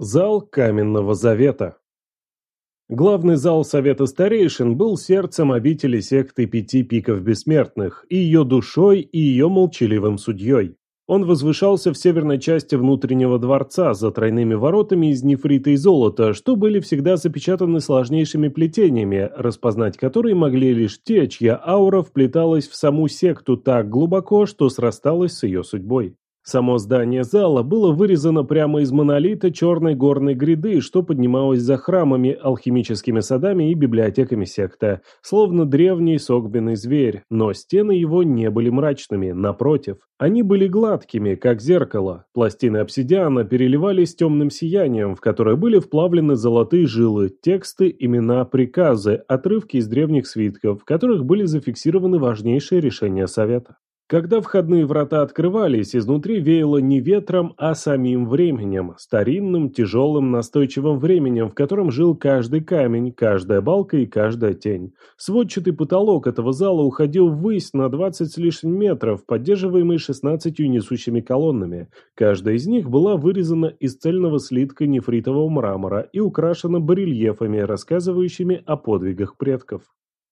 Зал Каменного Завета Главный зал Совета Старейшин был сердцем обители секты Пяти Пиков Бессмертных, и ее душой, и ее молчаливым судьей. Он возвышался в северной части внутреннего дворца за тройными воротами из нефрита и золота, что были всегда запечатаны сложнейшими плетениями, распознать которые могли лишь те, чья аура вплеталась в саму секту так глубоко, что срасталась с ее судьбой. Само здание зала было вырезано прямо из монолита черной горной гряды, что поднималось за храмами, алхимическими садами и библиотеками секта, словно древний согбенный зверь, но стены его не были мрачными, напротив. Они были гладкими, как зеркало. Пластины обсидиана переливались темным сиянием, в которое были вплавлены золотые жилы, тексты, имена, приказы, отрывки из древних свитков, в которых были зафиксированы важнейшие решения Совета. Когда входные врата открывались, изнутри веяло не ветром, а самим временем, старинным, тяжелым, настойчивым временем, в котором жил каждый камень, каждая балка и каждая тень. Сводчатый потолок этого зала уходил ввысь на 20 с лишним метров, поддерживаемый 16 несущими колоннами. Каждая из них была вырезана из цельного слитка нефритового мрамора и украшена барельефами, рассказывающими о подвигах предков.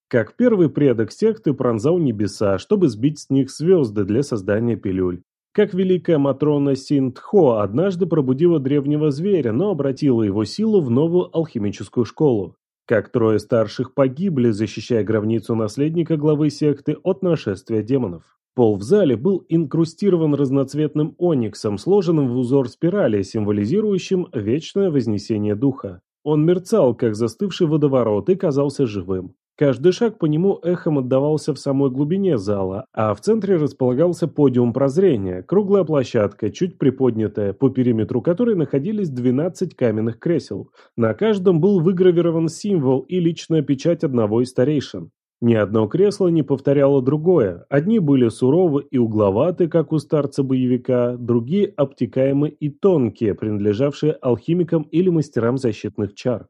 Как первый предок секты пронзал небеса, чтобы сбить с них звезды для создания пилюль. Как великая Матрона Синтхо однажды пробудила древнего зверя, но обратила его силу в новую алхимическую школу. Как трое старших погибли, защищая гробницу наследника главы секты от нашествия демонов. Пол в зале был инкрустирован разноцветным ониксом, сложенным в узор спирали, символизирующим вечное вознесение духа. Он мерцал, как застывший водоворот, и казался живым. Каждый шаг по нему эхом отдавался в самой глубине зала, а в центре располагался подиум прозрения, круглая площадка, чуть приподнятая, по периметру которой находились 12 каменных кресел. На каждом был выгравирован символ и личная печать одного из старейшин. Ни одно кресло не повторяло другое. Одни были суровы и угловаты, как у старца-боевика, другие обтекаемы и тонкие, принадлежавшие алхимикам или мастерам защитных чар.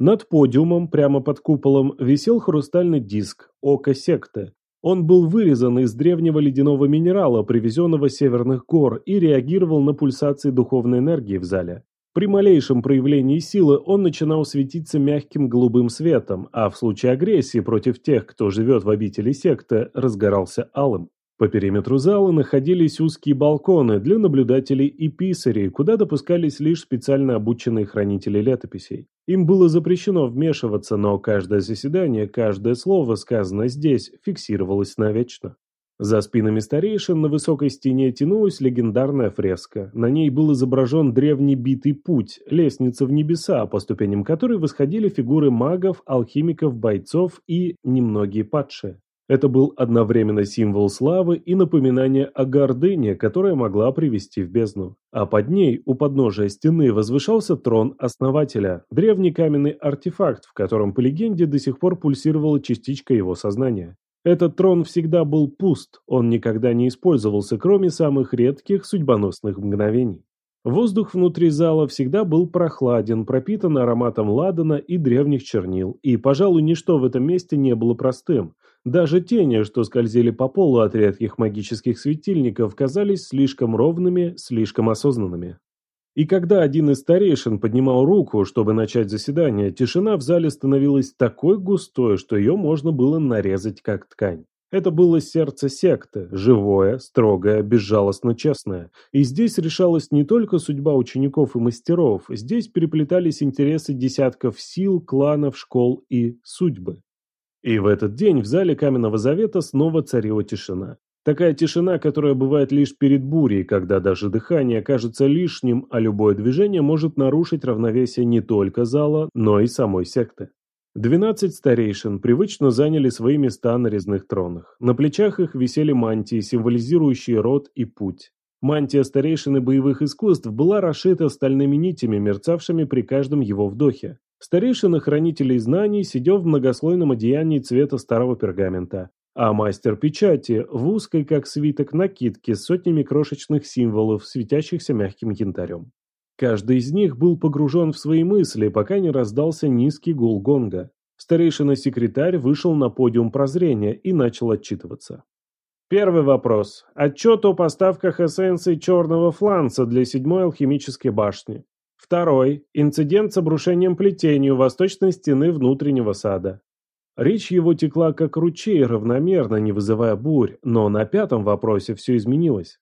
Над подиумом, прямо под куполом, висел хрустальный диск «Око секты». Он был вырезан из древнего ледяного минерала, привезенного с северных гор, и реагировал на пульсации духовной энергии в зале. При малейшем проявлении силы он начинал светиться мягким голубым светом, а в случае агрессии против тех, кто живет в обители секты, разгорался алым. По периметру зала находились узкие балконы для наблюдателей и писарей, куда допускались лишь специально обученные хранители летописей. Им было запрещено вмешиваться, но каждое заседание, каждое слово, сказанное здесь, фиксировалось навечно. За спинами старейшин на высокой стене тянулась легендарная фреска. На ней был изображен древний битый путь, лестница в небеса, по ступеням которой восходили фигуры магов, алхимиков, бойцов и немногие падшие. Это был одновременно символ славы и напоминание о гордыне, которая могла привести в бездну. А под ней, у подножия стены, возвышался трон основателя, древний каменный артефакт, в котором, по легенде, до сих пор пульсировала частичка его сознания. Этот трон всегда был пуст, он никогда не использовался, кроме самых редких судьбоносных мгновений. Воздух внутри зала всегда был прохладен, пропитан ароматом ладана и древних чернил, и, пожалуй, ничто в этом месте не было простым. Даже тени, что скользили по полу от редких магических светильников, казались слишком ровными, слишком осознанными. И когда один из старейшин поднимал руку, чтобы начать заседание, тишина в зале становилась такой густой, что ее можно было нарезать как ткань. Это было сердце секты, живое, строгое, безжалостно честное. И здесь решалась не только судьба учеников и мастеров, здесь переплетались интересы десятков сил, кланов, школ и судьбы. И в этот день в зале Каменного Завета снова царила тишина. Такая тишина, которая бывает лишь перед бурей, когда даже дыхание кажется лишним, а любое движение может нарушить равновесие не только зала, но и самой секты. Двенадцать старейшин привычно заняли свои места на резных тронах. На плечах их висели мантии, символизирующие род и путь. Мантия старейшины боевых искусств была расшита стальными нитями, мерцавшими при каждом его вдохе. Старейшина хранителей знаний сидел в многослойном одеянии цвета старого пергамента, а мастер печати в узкой, как свиток, накидке с сотнями крошечных символов, светящихся мягким янтарем. Каждый из них был погружен в свои мысли, пока не раздался низкий гул гонга. Старейшина-секретарь вышел на подиум прозрения и начал отчитываться. Первый вопрос. Отчет о поставках эссенций черного фланца для седьмой алхимической башни. Второй – инцидент с обрушением плетению восточной стены внутреннего сада. Речь его текла как ручей, равномерно, не вызывая бурь, но на пятом вопросе все изменилось.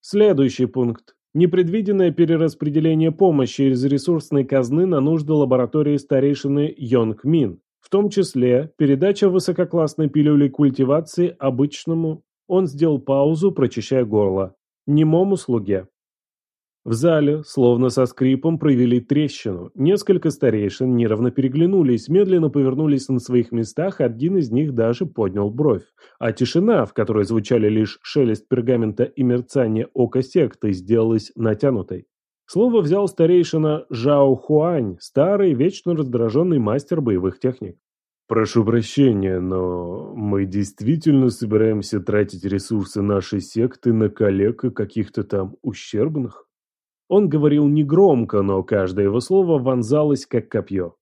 Следующий пункт. Непредвиденное перераспределение помощи из ресурсной казны на нужды лаборатории старейшины Йонг Мин, в том числе передача высококлассной пилюли культивации обычному. Он сделал паузу, прочищая горло. Немому слуге. В зале, словно со скрипом, провели трещину. Несколько старейшин неровно переглянулись, медленно повернулись на своих местах, один из них даже поднял бровь. А тишина, в которой звучали лишь шелест пергамента и мерцание ока секты, сделалась натянутой. Слово взял старейшина Жао Хуань, старый, вечно раздраженный мастер боевых техник. «Прошу прощения, но мы действительно собираемся тратить ресурсы нашей секты на коллег и каких-то там ущербных?» Он говорил негромко, но каждое его слово вонзалось, как копье.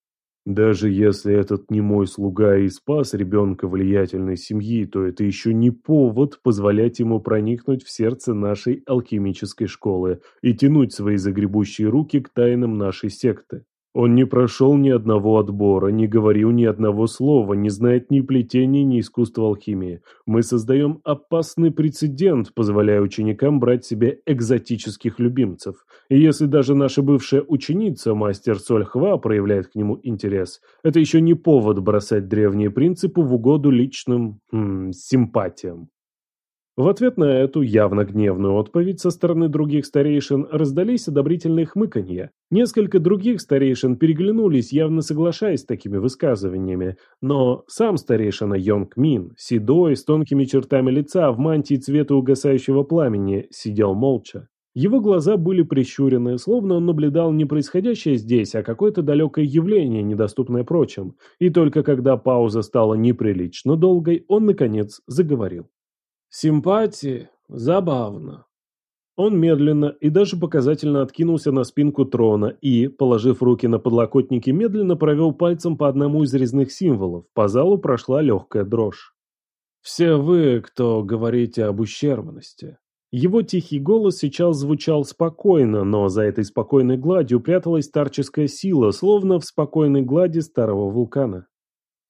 Даже если этот не мой слуга и спас ребенка влиятельной семьи, то это еще не повод позволять ему проникнуть в сердце нашей алхимической школы и тянуть свои загребущие руки к тайнам нашей секты. Он не прошел ни одного отбора, не говорил ни одного слова, не знает ни плетения, ни искусства алхимии. Мы создаем опасный прецедент, позволяя ученикам брать себе экзотических любимцев. И если даже наша бывшая ученица, мастер Сольхва, проявляет к нему интерес, это еще не повод бросать древние принципы в угоду личным -м, симпатиям. В ответ на эту явно гневную отповедь со стороны других старейшин раздались одобрительные хмыканья. Несколько других старейшин переглянулись, явно соглашаясь с такими высказываниями, но сам старейшина Йонг Мин, седой, с тонкими чертами лица, в мантии цвета угасающего пламени, сидел молча. Его глаза были прищурены, словно он наблюдал не происходящее здесь, а какое-то далекое явление, недоступное прочим. И только когда пауза стала неприлично долгой, он, наконец, заговорил. Симпатии? Забавно. Он медленно и даже показательно откинулся на спинку трона и, положив руки на подлокотники, медленно провел пальцем по одному из резных символов. По залу прошла легкая дрожь. «Все вы, кто говорите об ущербности». Его тихий голос сейчас звучал спокойно, но за этой спокойной гладью пряталась старческая сила, словно в спокойной глади старого вулкана.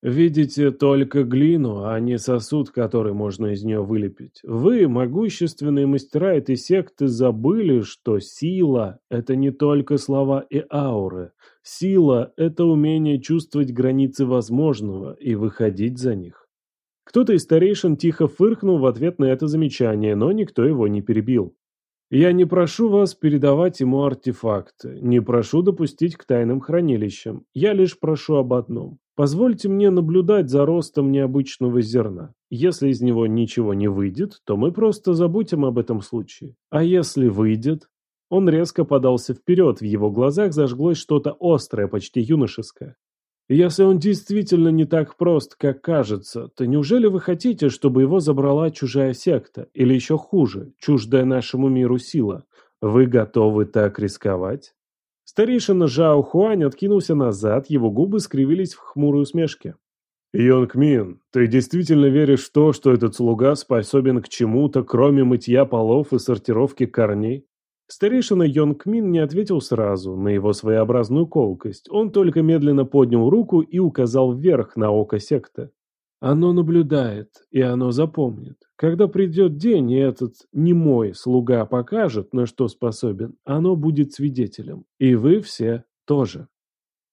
Видите только глину, а не сосуд, который можно из нее вылепить. Вы, могущественные мастера этой секты, забыли, что сила – это не только слова и ауры. Сила – это умение чувствовать границы возможного и выходить за них. Кто-то из старейшин тихо фыркнул в ответ на это замечание, но никто его не перебил. Я не прошу вас передавать ему артефакты, не прошу допустить к тайным хранилищам. Я лишь прошу об одном. Позвольте мне наблюдать за ростом необычного зерна. Если из него ничего не выйдет, то мы просто забудем об этом случае. А если выйдет? Он резко подался вперед, в его глазах зажглось что-то острое, почти юношеское. Если он действительно не так прост, как кажется, то неужели вы хотите, чтобы его забрала чужая секта? Или еще хуже, чуждая нашему миру сила? Вы готовы так рисковать? Старейшина Жао Хуань откинулся назад, его губы скривились в хмурой усмешке. «Йонг Мин, ты действительно веришь в то, что этот слуга способен к чему-то, кроме мытья полов и сортировки корней?» Старейшина Йонг Мин не ответил сразу на его своеобразную колкость. Он только медленно поднял руку и указал вверх на око секты. Оно наблюдает, и оно запомнит. Когда придет день, и этот не мой слуга покажет, на что способен, оно будет свидетелем. И вы все тоже.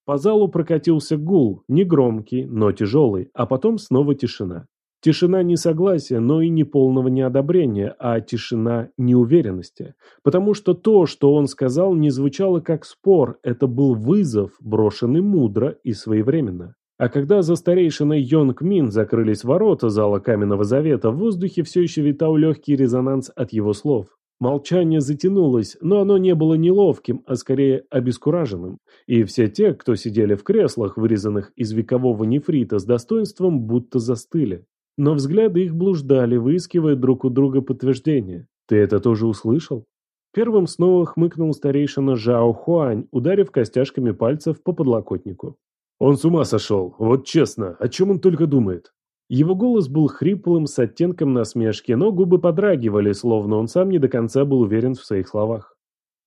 По залу прокатился гул, негромкий, но тяжелый, а потом снова тишина. Тишина не согласия, но и не полного неодобрения, а тишина неуверенности. Потому что то, что он сказал, не звучало как спор, это был вызов, брошенный мудро и своевременно. А когда за старейшиной Йонг Мин закрылись ворота зала Каменного Завета, в воздухе все еще витал легкий резонанс от его слов. Молчание затянулось, но оно не было неловким, а скорее обескураженным. И все те, кто сидели в креслах, вырезанных из векового нефрита, с достоинством будто застыли. Но взгляды их блуждали, выискивая друг у друга подтверждение. «Ты это тоже услышал?» Первым снова хмыкнул старейшина Жао Хуань, ударив костяшками пальцев по подлокотнику. Он с ума сошел, вот честно, о чем он только думает. Его голос был хриплым, с оттенком насмешки, но губы подрагивали, словно он сам не до конца был уверен в своих словах.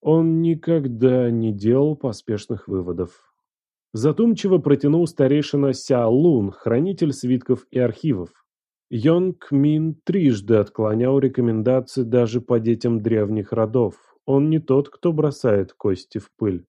Он никогда не делал поспешных выводов. Задумчиво протянул старейшина Ся Лун, хранитель свитков и архивов. Йонг Мин трижды отклонял рекомендации даже по детям древних родов. Он не тот, кто бросает кости в пыль.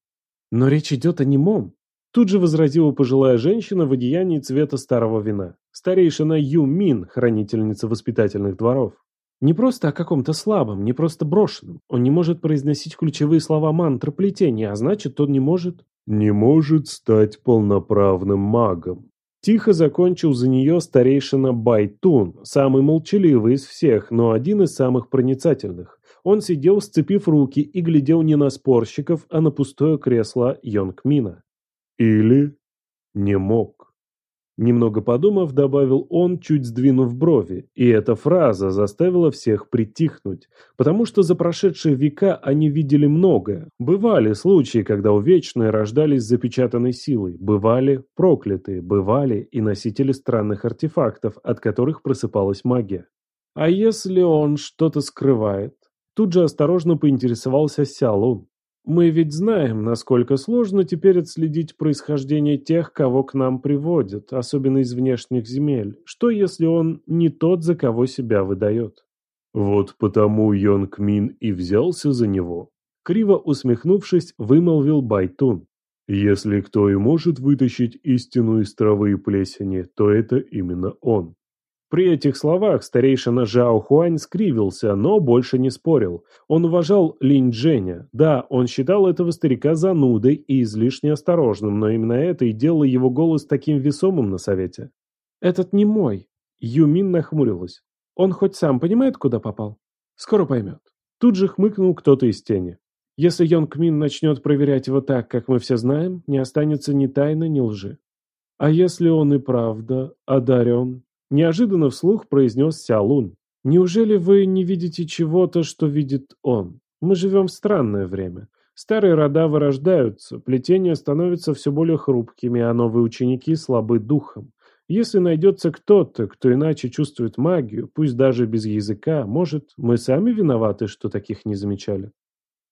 Но речь идет о немом. Тут же возразила пожилая женщина в одеянии цвета старого вина. Старейшина Ю Мин, хранительница воспитательных дворов. Не просто о каком-то слабом, не просто брошенном. Он не может произносить ключевые слова мантры плетения, а значит, он не может... Не может стать полноправным магом. Тихо закончил за нее старейшина Байтун, самый молчаливый из всех, но один из самых проницательных. Он сидел, сцепив руки, и глядел не на спорщиков, а на пустое кресло Йонгмина. Или не мог. Немного подумав, добавил он, чуть сдвинув брови, и эта фраза заставила всех притихнуть, потому что за прошедшие века они видели многое. Бывали случаи, когда увечные рождались запечатанной силой, бывали проклятые, бывали и носители странных артефактов, от которых просыпалась магия. А если он что-то скрывает? Тут же осторожно поинтересовался Сялун. Мы ведь знаем, насколько сложно теперь отследить происхождение тех, кого к нам приводят, особенно из внешних земель. Что, если он не тот, за кого себя выдает? Вот потому Йонг Мин и взялся за него. Криво усмехнувшись, вымолвил Байтун. Если кто и может вытащить истину из травы и плесени, то это именно он. При этих словах старейшина Жао Хуань скривился, но больше не спорил. Он уважал Линь Дженя. Да, он считал этого старика занудой и излишне осторожным, но именно это и делало его голос таким весомым на совете. «Этот не мой», — Юмин нахмурилась. «Он хоть сам понимает, куда попал?» «Скоро поймет». Тут же хмыкнул кто-то из тени. «Если Йонг Мин начнет проверять его так, как мы все знаем, не останется ни тайны, ни лжи. А если он и правда одарен, Неожиданно вслух произнес Сялун. «Неужели вы не видите чего-то, что видит он? Мы живем в странное время. Старые рода вырождаются, плетения становятся все более хрупкими, а новые ученики слабы духом. Если найдется кто-то, кто иначе чувствует магию, пусть даже без языка, может, мы сами виноваты, что таких не замечали?»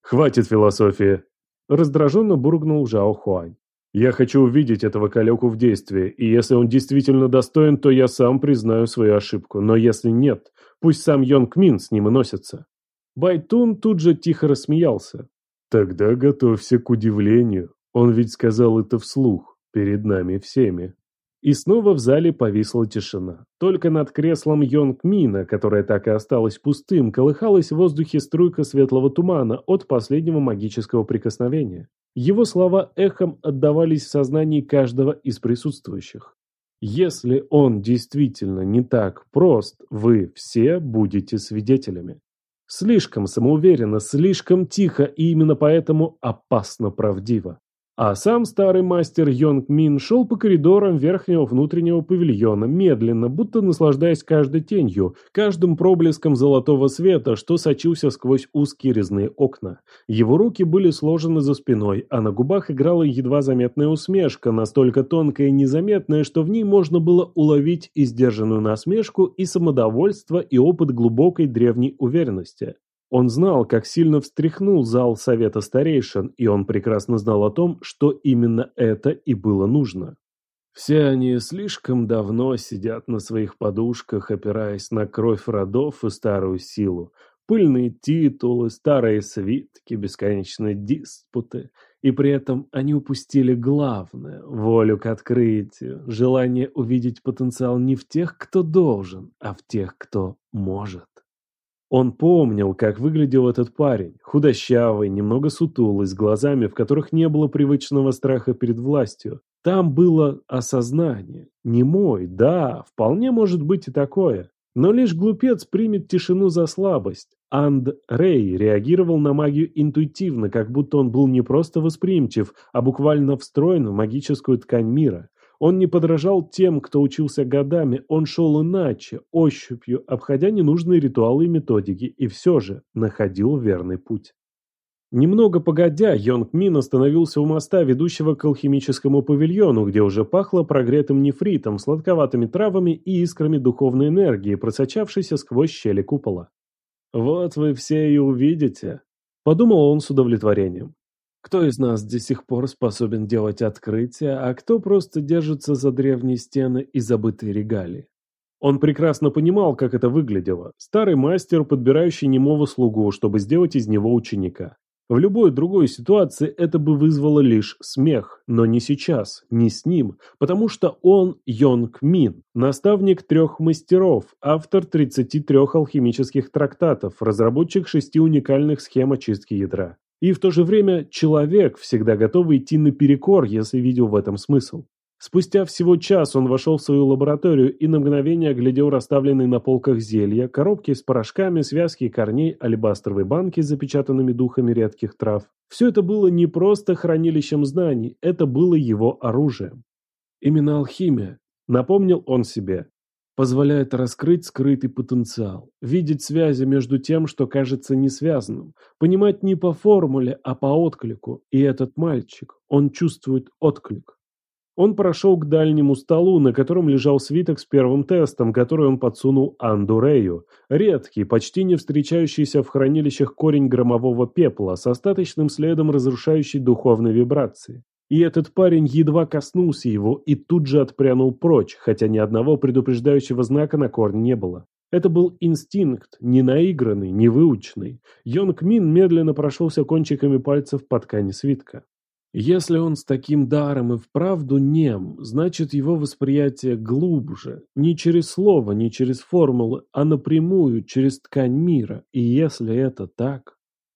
«Хватит философии!» Раздраженно буркнул Жао Хуань. Я хочу увидеть этого калеку в действии, и если он действительно достоин, то я сам признаю свою ошибку, но если нет, пусть сам Йонг Мин с ним и носится». Байтун тут же тихо рассмеялся. «Тогда готовься к удивлению. Он ведь сказал это вслух, перед нами всеми». И снова в зале повисла тишина. Только над креслом Йонг Мина, которое так и осталось пустым, колыхалась в воздухе струйка светлого тумана от последнего магического прикосновения. Его слова эхом отдавались в сознании каждого из присутствующих. Если он действительно не так прост, вы все будете свидетелями. Слишком самоуверенно, слишком тихо и именно поэтому опасно правдиво. А сам старый мастер Йонг Мин шел по коридорам верхнего внутреннего павильона, медленно, будто наслаждаясь каждой тенью, каждым проблеском золотого света, что сочился сквозь узкие резные окна. Его руки были сложены за спиной, а на губах играла едва заметная усмешка, настолько тонкая и незаметная, что в ней можно было уловить и сдержанную насмешку, и самодовольство, и опыт глубокой древней уверенности. Он знал, как сильно встряхнул зал Совета Старейшин, и он прекрасно знал о том, что именно это и было нужно. Все они слишком давно сидят на своих подушках, опираясь на кровь родов и старую силу. Пыльные титулы, старые свитки, бесконечные диспуты. И при этом они упустили главное – волю к открытию, желание увидеть потенциал не в тех, кто должен, а в тех, кто может. Он помнил, как выглядел этот парень, худощавый, немного сутулый, с глазами, в которых не было привычного страха перед властью. Там было осознание. Не мой, да, вполне может быть и такое. Но лишь глупец примет тишину за слабость. Анд Рей реагировал на магию интуитивно, как будто он был не просто восприимчив, а буквально встроен в магическую ткань мира. Он не подражал тем, кто учился годами, он шел иначе, ощупью, обходя ненужные ритуалы и методики, и все же находил верный путь. Немного погодя, Йонг Мин остановился у моста, ведущего к алхимическому павильону, где уже пахло прогретым нефритом, сладковатыми травами и искрами духовной энергии, просочавшейся сквозь щели купола. «Вот вы все и увидите», Подумал он с удовлетворением. Кто из нас до сих пор способен делать открытия, а кто просто держится за древние стены и забытые регалии? Он прекрасно понимал, как это выглядело. Старый мастер, подбирающий немого слугу, чтобы сделать из него ученика. В любой другой ситуации это бы вызвало лишь смех, но не сейчас, не с ним, потому что он Йонг Мин, наставник трех мастеров, автор 33 алхимических трактатов, разработчик шести уникальных схем очистки ядра. И в то же время человек, всегда готовый идти наперекор, если видел в этом смысл. Спустя всего час он вошел в свою лабораторию и на мгновение оглядел расставленные на полках зелья, коробки с порошками, связки корней, алебастровые банки с запечатанными духами редких трав. Все это было не просто хранилищем знаний, это было его оружием. Именно алхимия, напомнил он себе, позволяет раскрыть скрытый потенциал, видеть связи между тем, что кажется несвязанным, понимать не по формуле, а по отклику. И этот мальчик, он чувствует отклик. Он прошел к дальнему столу, на котором лежал свиток с первым тестом, который он подсунул Андурею. Редкий, почти не встречающийся в хранилищах корень громового пепла с остаточным следом разрушающей духовной вибрации. И этот парень едва коснулся его и тут же отпрянул прочь, хотя ни одного предупреждающего знака на корне не было. Это был инстинкт, не наигранный, не выученный. Йонг Мин медленно прошелся кончиками пальцев по ткани свитка. Если он с таким даром и вправду нем, значит его восприятие глубже, не через слово, не через формулы, а напрямую, через ткань мира. И если это так...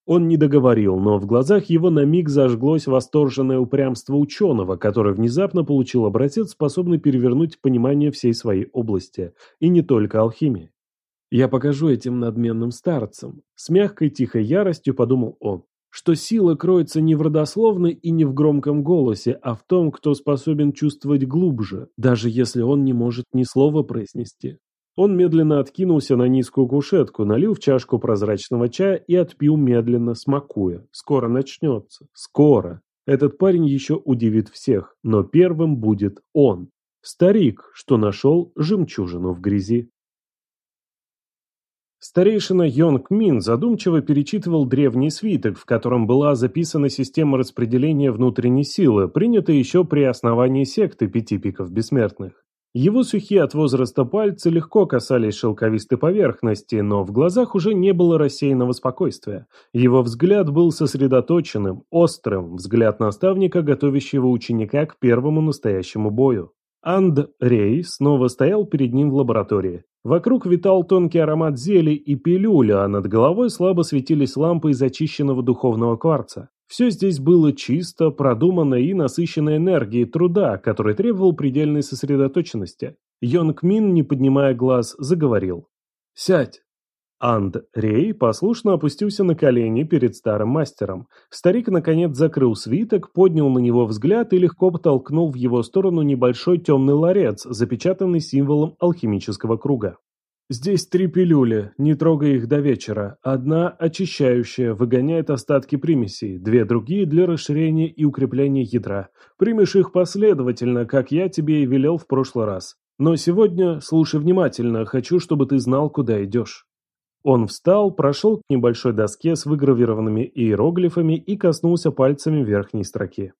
Он не договорил, но в глазах его на миг зажглось восторженное упрямство ученого, который внезапно получил образец, способный перевернуть понимание всей своей области, и не только алхимии. «Я покажу этим надменным старцам», — с мягкой тихой яростью подумал он что сила кроется не в родословной и не в громком голосе, а в том, кто способен чувствовать глубже, даже если он не может ни слова произнести. Он медленно откинулся на низкую кушетку, налил в чашку прозрачного чая и отпил медленно, смакуя. Скоро начнется. Скоро. Этот парень еще удивит всех, но первым будет он. Старик, что нашел жемчужину в грязи. Старейшина Йонг Мин задумчиво перечитывал древний свиток, в котором была записана система распределения внутренней силы, принятая еще при основании секты Пяти Пиков Бессмертных. Его сухие от возраста пальцы легко касались шелковистой поверхности, но в глазах уже не было рассеянного спокойствия. Его взгляд был сосредоточенным, острым, взгляд наставника, готовящего ученика к первому настоящему бою. Анд Рей снова стоял перед ним в лаборатории. Вокруг витал тонкий аромат зелий и пилюля, а над головой слабо светились лампы из очищенного духовного кварца. Все здесь было чисто, продумано и насыщено энергией труда, который требовал предельной сосредоточенности. Йонг Мин, не поднимая глаз, заговорил. «Сядь!» Анд-Рей послушно опустился на колени перед старым мастером. Старик, наконец, закрыл свиток, поднял на него взгляд и легко потолкнул в его сторону небольшой темный ларец, запечатанный символом алхимического круга. «Здесь три пилюли, не трогай их до вечера. Одна очищающая, выгоняет остатки примесей, две другие для расширения и укрепления ядра. Примешь их последовательно, как я тебе и велел в прошлый раз. Но сегодня, слушай внимательно, хочу, чтобы ты знал, куда идешь». Он встал, прошел к небольшой доске с выгравированными иероглифами и коснулся пальцами верхней строки.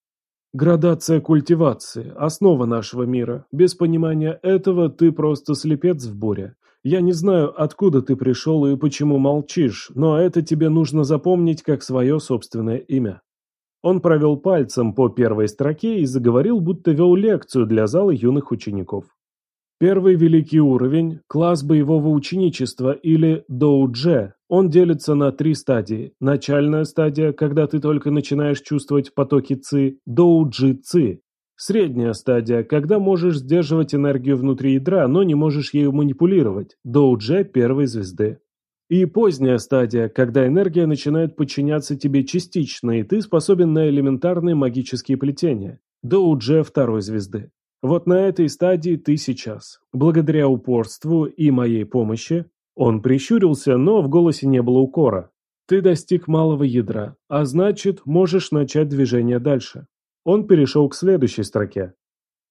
Градация культивации – основа нашего мира. Без понимания этого ты просто слепец в буре. Я не знаю, откуда ты пришел и почему молчишь, но это тебе нужно запомнить как свое собственное имя. Он провел пальцем по первой строке и заговорил, будто вел лекцию для зала юных учеников. Первый великий уровень – класс боевого ученичества или доудже. Он делится на три стадии. Начальная стадия, когда ты только начинаешь чувствовать потоки ци, доуджи ци. Средняя стадия, когда можешь сдерживать энергию внутри ядра, но не можешь ею манипулировать, доудже первой звезды. И поздняя стадия, когда энергия начинает подчиняться тебе частично, и ты способен на элементарные магические плетения, доудже второй звезды. Вот на этой стадии ты сейчас. Благодаря упорству и моей помощи он прищурился, но в голосе не было укора. Ты достиг малого ядра, а значит, можешь начать движение дальше. Он перешел к следующей строке.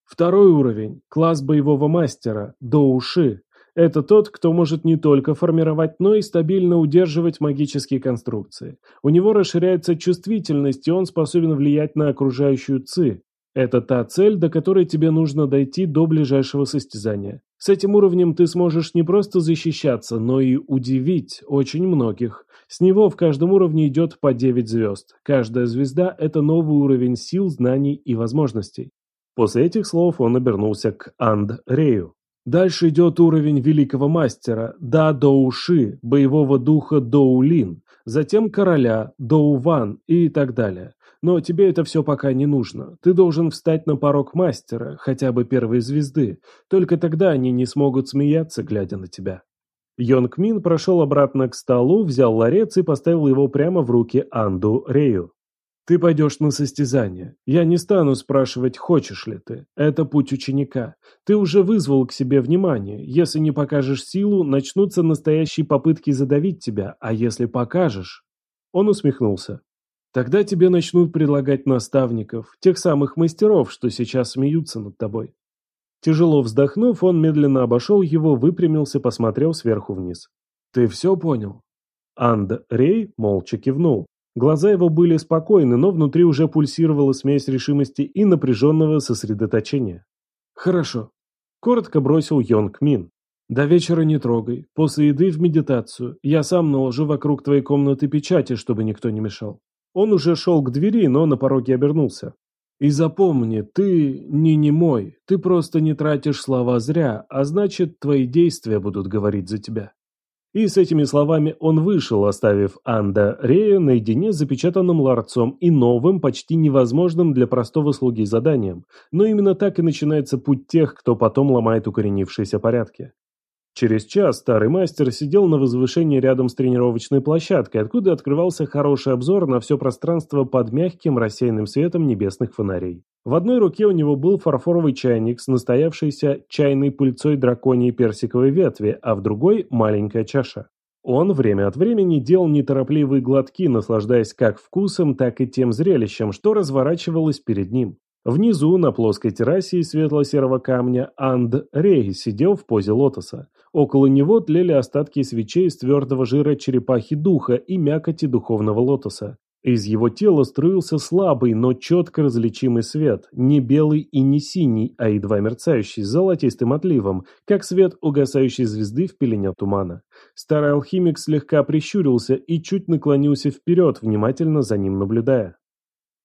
Второй уровень, класс боевого мастера, до уши. Это тот, кто может не только формировать, но и стабильно удерживать магические конструкции. У него расширяется чувствительность, и он способен влиять на окружающую ЦИ. Это та цель, до которой тебе нужно дойти до ближайшего состязания. С этим уровнем ты сможешь не просто защищаться, но и удивить очень многих. С него в каждом уровне идет по 9 звезд. Каждая звезда – это новый уровень сил, знаний и возможностей. После этих слов он обернулся к Анд Рею. Дальше идет уровень великого мастера, Да Доуши, боевого духа Доулин, затем короля, Доуван и так далее. Но тебе это все пока не нужно. Ты должен встать на порог мастера, хотя бы первой звезды. Только тогда они не смогут смеяться, глядя на тебя. Йонг Мин прошел обратно к столу, взял ларец и поставил его прямо в руки Анду Рею. Ты пойдешь на состязание. Я не стану спрашивать, хочешь ли ты. Это путь ученика. Ты уже вызвал к себе внимание. Если не покажешь силу, начнутся настоящие попытки задавить тебя, а если покажешь... Он усмехнулся. Тогда тебе начнут предлагать наставников, тех самых мастеров, что сейчас смеются над тобой. Тяжело вздохнув, он медленно обошел его, выпрямился, посмотрел сверху вниз. «Ты все понял?» Анд Рей молча кивнул. Глаза его были спокойны, но внутри уже пульсировала смесь решимости и напряженного сосредоточения. «Хорошо», — коротко бросил Йонг Мин. «До вечера не трогай. После еды в медитацию. Я сам наложу вокруг твоей комнаты печати, чтобы никто не мешал». Он уже шел к двери, но на пороге обернулся. «И запомни, ты не немой, ты просто не тратишь слова зря, а значит, твои действия будут говорить за тебя». И с этими словами он вышел, оставив Анда Рея наедине с запечатанным ларцом и новым, почти невозможным для простого слуги заданием. Но именно так и начинается путь тех, кто потом ломает укоренившиеся порядки. Через час старый мастер сидел на возвышении рядом с тренировочной площадкой, откуда открывался хороший обзор на все пространство под мягким рассеянным светом небесных фонарей. В одной руке у него был фарфоровый чайник с настоявшейся чайной пыльцой драконьей персиковой ветви, а в другой – маленькая чаша. Он время от времени делал неторопливые глотки, наслаждаясь как вкусом, так и тем зрелищем, что разворачивалось перед ним. Внизу, на плоской террасе из светло-серого камня, Анд Рей сидел в позе лотоса. Около него тлели остатки свечей из твердого жира черепахи духа и мякоти духовного лотоса. Из его тела струился слабый, но четко различимый свет, не белый и не синий, а едва мерцающий, с золотистым отливом, как свет угасающей звезды в пелене тумана. Старый алхимик слегка прищурился и чуть наклонился вперед, внимательно за ним наблюдая.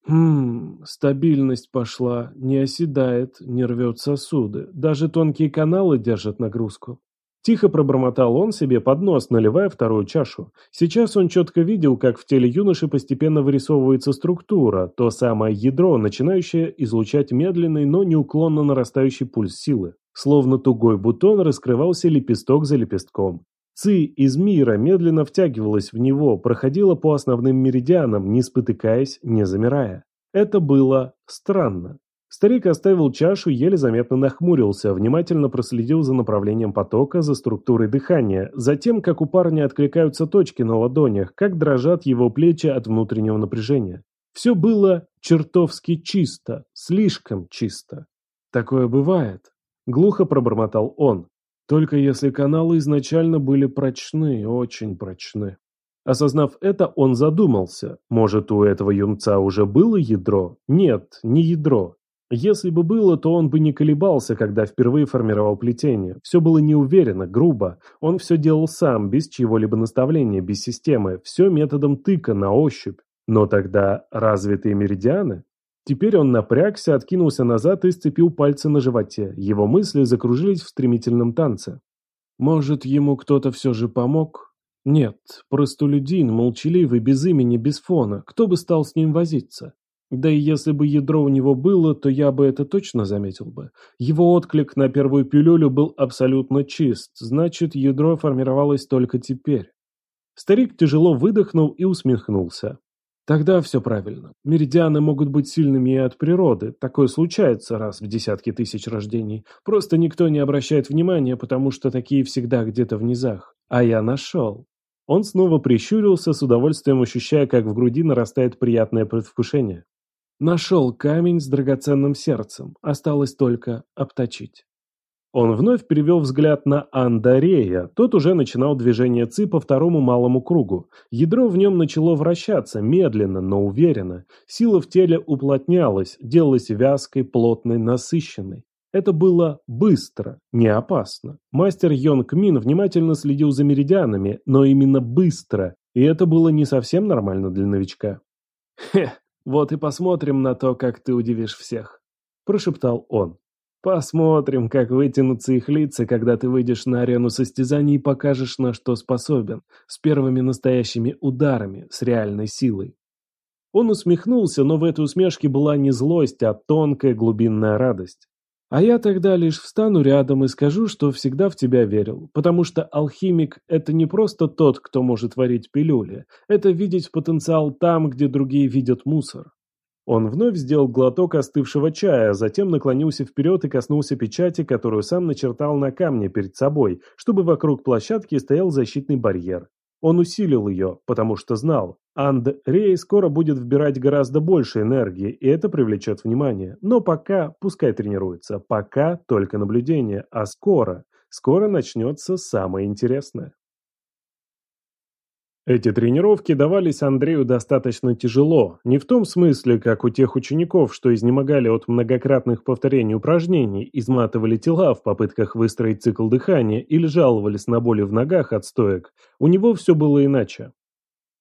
Хм, стабильность пошла, не оседает, не рвет сосуды, даже тонкие каналы держат нагрузку. Тихо пробормотал он себе под нос, наливая вторую чашу. Сейчас он четко видел, как в теле юноши постепенно вырисовывается структура, то самое ядро, начинающее излучать медленный, но неуклонно нарастающий пульс силы. Словно тугой бутон раскрывался лепесток за лепестком. Ци из мира медленно втягивалась в него, проходила по основным меридианам, не спотыкаясь, не замирая. Это было странно. Старик оставил чашу, еле заметно нахмурился, внимательно проследил за направлением потока, за структурой дыхания, за тем, как у парня откликаются точки на ладонях, как дрожат его плечи от внутреннего напряжения. Все было чертовски чисто, слишком чисто. «Такое бывает», — глухо пробормотал он. «Только если каналы изначально были прочны, очень прочны». Осознав это, он задумался. Может, у этого юнца уже было ядро? Нет, не ядро. Если бы было, то он бы не колебался, когда впервые формировал плетение. Все было неуверенно, грубо. Он все делал сам, без чьего-либо наставления, без системы. Все методом тыка, на ощупь. Но тогда развитые меридианы? Теперь он напрягся, откинулся назад и сцепил пальцы на животе. Его мысли закружились в стремительном танце. Может, ему кто-то все же помог? Нет, простолюдин, молчаливый, без имени, без фона. Кто бы стал с ним возиться? Да и если бы ядро у него было, то я бы это точно заметил бы. Его отклик на первую пилюлю был абсолютно чист, значит, ядро формировалось только теперь. Старик тяжело выдохнул и усмехнулся. Тогда все правильно. Меридианы могут быть сильными и от природы. Такое случается раз в десятки тысяч рождений. Просто никто не обращает внимания, потому что такие всегда где-то в низах. А я нашел. Он снова прищурился, с удовольствием ощущая, как в груди нарастает приятное предвкушение. Нашел камень с драгоценным сердцем, осталось только обточить. Он вновь перевел взгляд на Андарея. Тот уже начинал движение ЦИ по второму малому кругу. Ядро в нем начало вращаться, медленно, но уверенно. Сила в теле уплотнялась, делалась вязкой, плотной, насыщенной. Это было быстро, не опасно. Мастер Йонг Мин внимательно следил за меридианами, но именно быстро, и это было не совсем нормально для новичка. «Хе, вот и посмотрим на то, как ты удивишь всех», – прошептал он. Посмотрим, как вытянутся их лица, когда ты выйдешь на арену состязаний и покажешь, на что способен, с первыми настоящими ударами, с реальной силой. Он усмехнулся, но в этой усмешке была не злость, а тонкая глубинная радость. А я тогда лишь встану рядом и скажу, что всегда в тебя верил, потому что алхимик – это не просто тот, кто может варить пилюли, это видеть потенциал там, где другие видят мусор. Он вновь сделал глоток остывшего чая, затем наклонился вперед и коснулся печати, которую сам начертал на камне перед собой, чтобы вокруг площадки стоял защитный барьер. Он усилил ее, потому что знал, Анд Рей скоро будет вбирать гораздо больше энергии, и это привлечет внимание. Но пока, пускай тренируется, пока только наблюдение, а скоро, скоро начнется самое интересное. Эти тренировки давались Андрею достаточно тяжело, не в том смысле, как у тех учеников, что изнемогали от многократных повторений упражнений, изматывали тела в попытках выстроить цикл дыхания или жаловались на боли в ногах от стоек. У него все было иначе.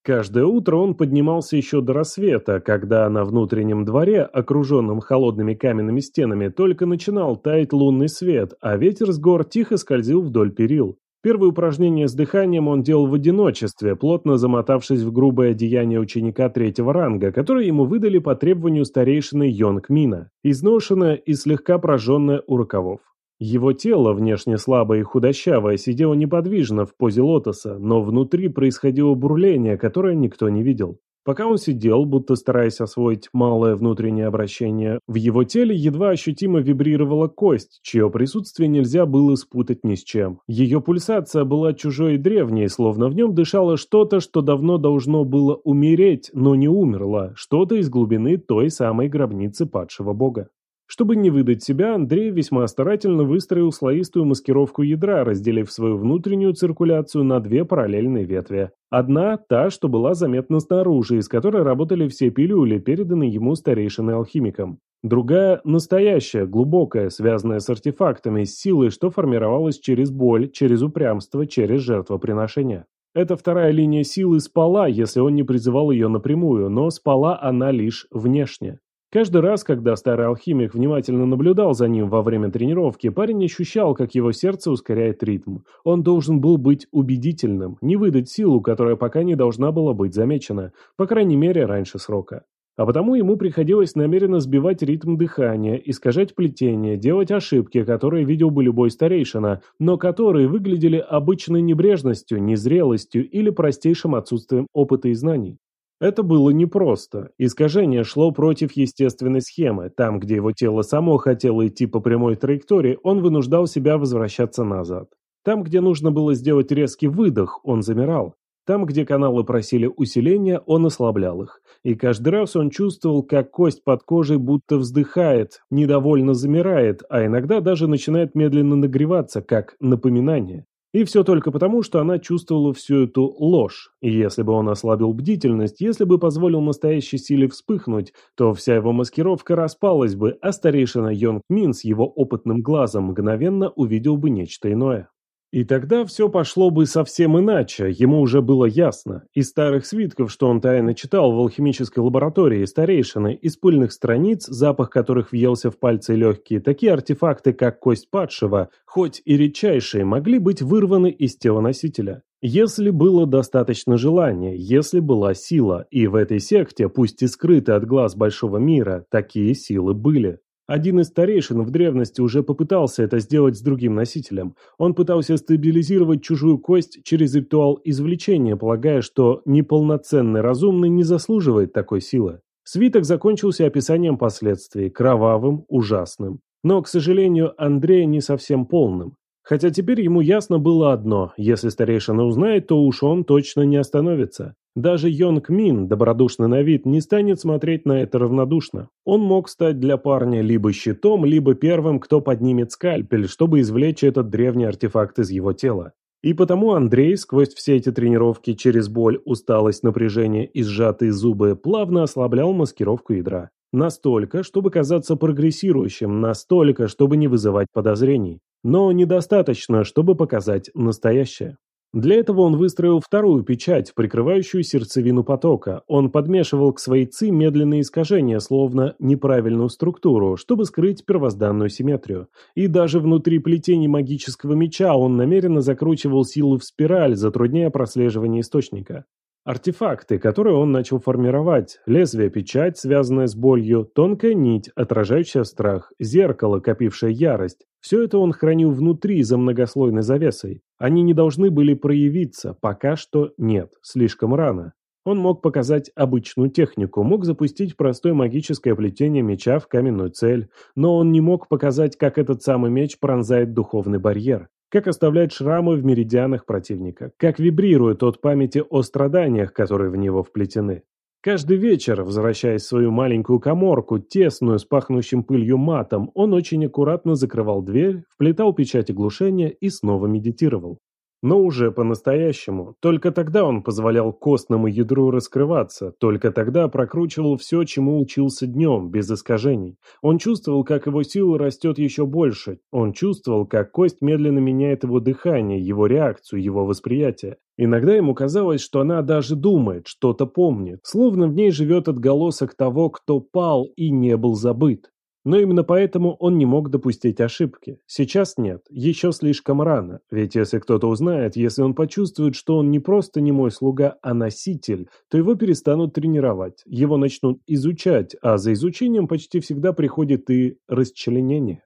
Каждое утро он поднимался еще до рассвета, когда на внутреннем дворе, окруженном холодными каменными стенами, только начинал таять лунный свет, а ветер с гор тихо скользил вдоль перил. Первое упражнение с дыханием он делал в одиночестве, плотно замотавшись в грубое одеяние ученика третьего ранга, которое ему выдали по требованию старейшины Йонг Мина, изношенное и слегка прожженное у рукавов. Его тело, внешне слабое и худощавое, сидело неподвижно в позе лотоса, но внутри происходило бурление, которое никто не видел. Пока он сидел, будто стараясь освоить малое внутреннее обращение, в его теле едва ощутимо вибрировала кость, чье присутствие нельзя было спутать ни с чем. Ее пульсация была чужой и древней, словно в нем дышало что-то, что давно должно было умереть, но не умерло, что-то из глубины той самой гробницы падшего бога. Чтобы не выдать себя, Андрей весьма старательно выстроил слоистую маскировку ядра, разделив свою внутреннюю циркуляцию на две параллельные ветви. Одна – та, что была заметна снаружи, из которой работали все пилюли, переданные ему старейшиной алхимиком. Другая – настоящая, глубокая, связанная с артефактами, с силой, что формировалась через боль, через упрямство, через жертвоприношение. Эта вторая линия силы спала, если он не призывал ее напрямую, но спала она лишь внешне. Каждый раз, когда старый алхимик внимательно наблюдал за ним во время тренировки, парень ощущал, как его сердце ускоряет ритм. Он должен был быть убедительным, не выдать силу, которая пока не должна была быть замечена, по крайней мере, раньше срока. А потому ему приходилось намеренно сбивать ритм дыхания, искажать плетение, делать ошибки, которые видел бы любой старейшина, но которые выглядели обычной небрежностью, незрелостью или простейшим отсутствием опыта и знаний. Это было непросто. Искажение шло против естественной схемы. Там, где его тело само хотело идти по прямой траектории, он вынуждал себя возвращаться назад. Там, где нужно было сделать резкий выдох, он замирал. Там, где каналы просили усиления, он ослаблял их. И каждый раз он чувствовал, как кость под кожей будто вздыхает, недовольно замирает, а иногда даже начинает медленно нагреваться, как напоминание. И все только потому, что она чувствовала всю эту ложь. И если бы он ослабил бдительность, если бы позволил настоящей силе вспыхнуть, то вся его маскировка распалась бы, а старейшина Йонг Мин с его опытным глазом мгновенно увидел бы нечто иное. И тогда все пошло бы совсем иначе, ему уже было ясно. Из старых свитков, что он тайно читал в алхимической лаборатории старейшины, из пыльных страниц, запах которых въелся в пальцы легкие, такие артефакты, как кость падшего, хоть и редчайшие, могли быть вырваны из тела носителя. Если было достаточно желания, если была сила, и в этой секте, пусть и скрытой от глаз большого мира, такие силы были. Один из старейшин в древности уже попытался это сделать с другим носителем. Он пытался стабилизировать чужую кость через ритуал извлечения, полагая, что неполноценный разумный не заслуживает такой силы. Свиток закончился описанием последствий, кровавым, ужасным. Но, к сожалению, Андрея не совсем полным. Хотя теперь ему ясно было одно – если старейшина узнает, то уж он точно не остановится. Даже Йонг Мин, добродушный на вид, не станет смотреть на это равнодушно. Он мог стать для парня либо щитом, либо первым, кто поднимет скальпель, чтобы извлечь этот древний артефакт из его тела. И потому Андрей, сквозь все эти тренировки через боль, усталость, напряжение и сжатые зубы, плавно ослаблял маскировку ядра. Настолько, чтобы казаться прогрессирующим, настолько, чтобы не вызывать подозрений. Но недостаточно, чтобы показать настоящее. Для этого он выстроил вторую печать, прикрывающую сердцевину потока. Он подмешивал к своей ци медленные искажения, словно неправильную структуру, чтобы скрыть первозданную симметрию. И даже внутри плетений магического меча он намеренно закручивал силу в спираль, затрудняя прослеживание источника. Артефакты, которые он начал формировать, лезвие-печать, связанное с болью, тонкая нить, отражающая страх, зеркало, копившее ярость. Все это он хранил внутри, за многослойной завесой. Они не должны были проявиться, пока что нет, слишком рано. Он мог показать обычную технику, мог запустить простое магическое плетение меча в каменную цель, но он не мог показать, как этот самый меч пронзает духовный барьер как оставляет шрамы в меридианах противника, как вибрирует от памяти о страданиях, которые в него вплетены. Каждый вечер, возвращаясь в свою маленькую коморку, тесную, с пахнущим пылью матом, он очень аккуратно закрывал дверь, вплетал печать оглушения и снова медитировал. Но уже по-настоящему. Только тогда он позволял костному ядру раскрываться, только тогда прокручивал все, чему учился днем, без искажений. Он чувствовал, как его сила растет еще больше. Он чувствовал, как кость медленно меняет его дыхание, его реакцию, его восприятие. Иногда ему казалось, что она даже думает, что-то помнит, словно в ней живет отголосок того, кто пал и не был забыт. Но именно поэтому он не мог допустить ошибки. Сейчас нет, еще слишком рано, ведь если кто-то узнает, если он почувствует, что он не просто не мой слуга, а носитель, то его перестанут тренировать, его начнут изучать, а за изучением почти всегда приходит и расчленение.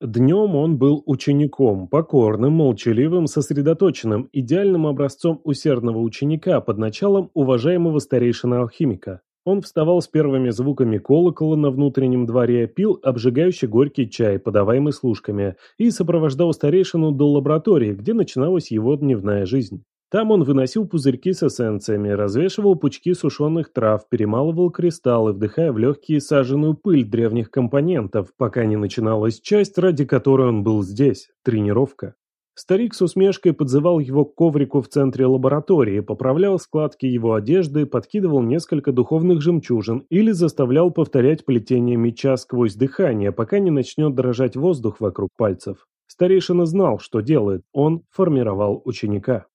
Днем он был учеником, покорным, молчаливым, сосредоточенным, идеальным образцом усердного ученика под началом уважаемого старейшина-алхимика. Он вставал с первыми звуками колокола на внутреннем дворе, пил обжигающий горький чай, подаваемый служками, и сопровождал старейшину до лаборатории, где начиналась его дневная жизнь. Там он выносил пузырьки с эссенциями, развешивал пучки сушеных трав, перемалывал кристаллы, вдыхая в легкие саженную пыль древних компонентов, пока не начиналась часть, ради которой он был здесь – тренировка. Старик с усмешкой подзывал его к коврику в центре лаборатории, поправлял складки его одежды, подкидывал несколько духовных жемчужин или заставлял повторять плетение меча сквозь дыхание, пока не начнет дрожать воздух вокруг пальцев. Старейшина знал, что делает, он формировал ученика.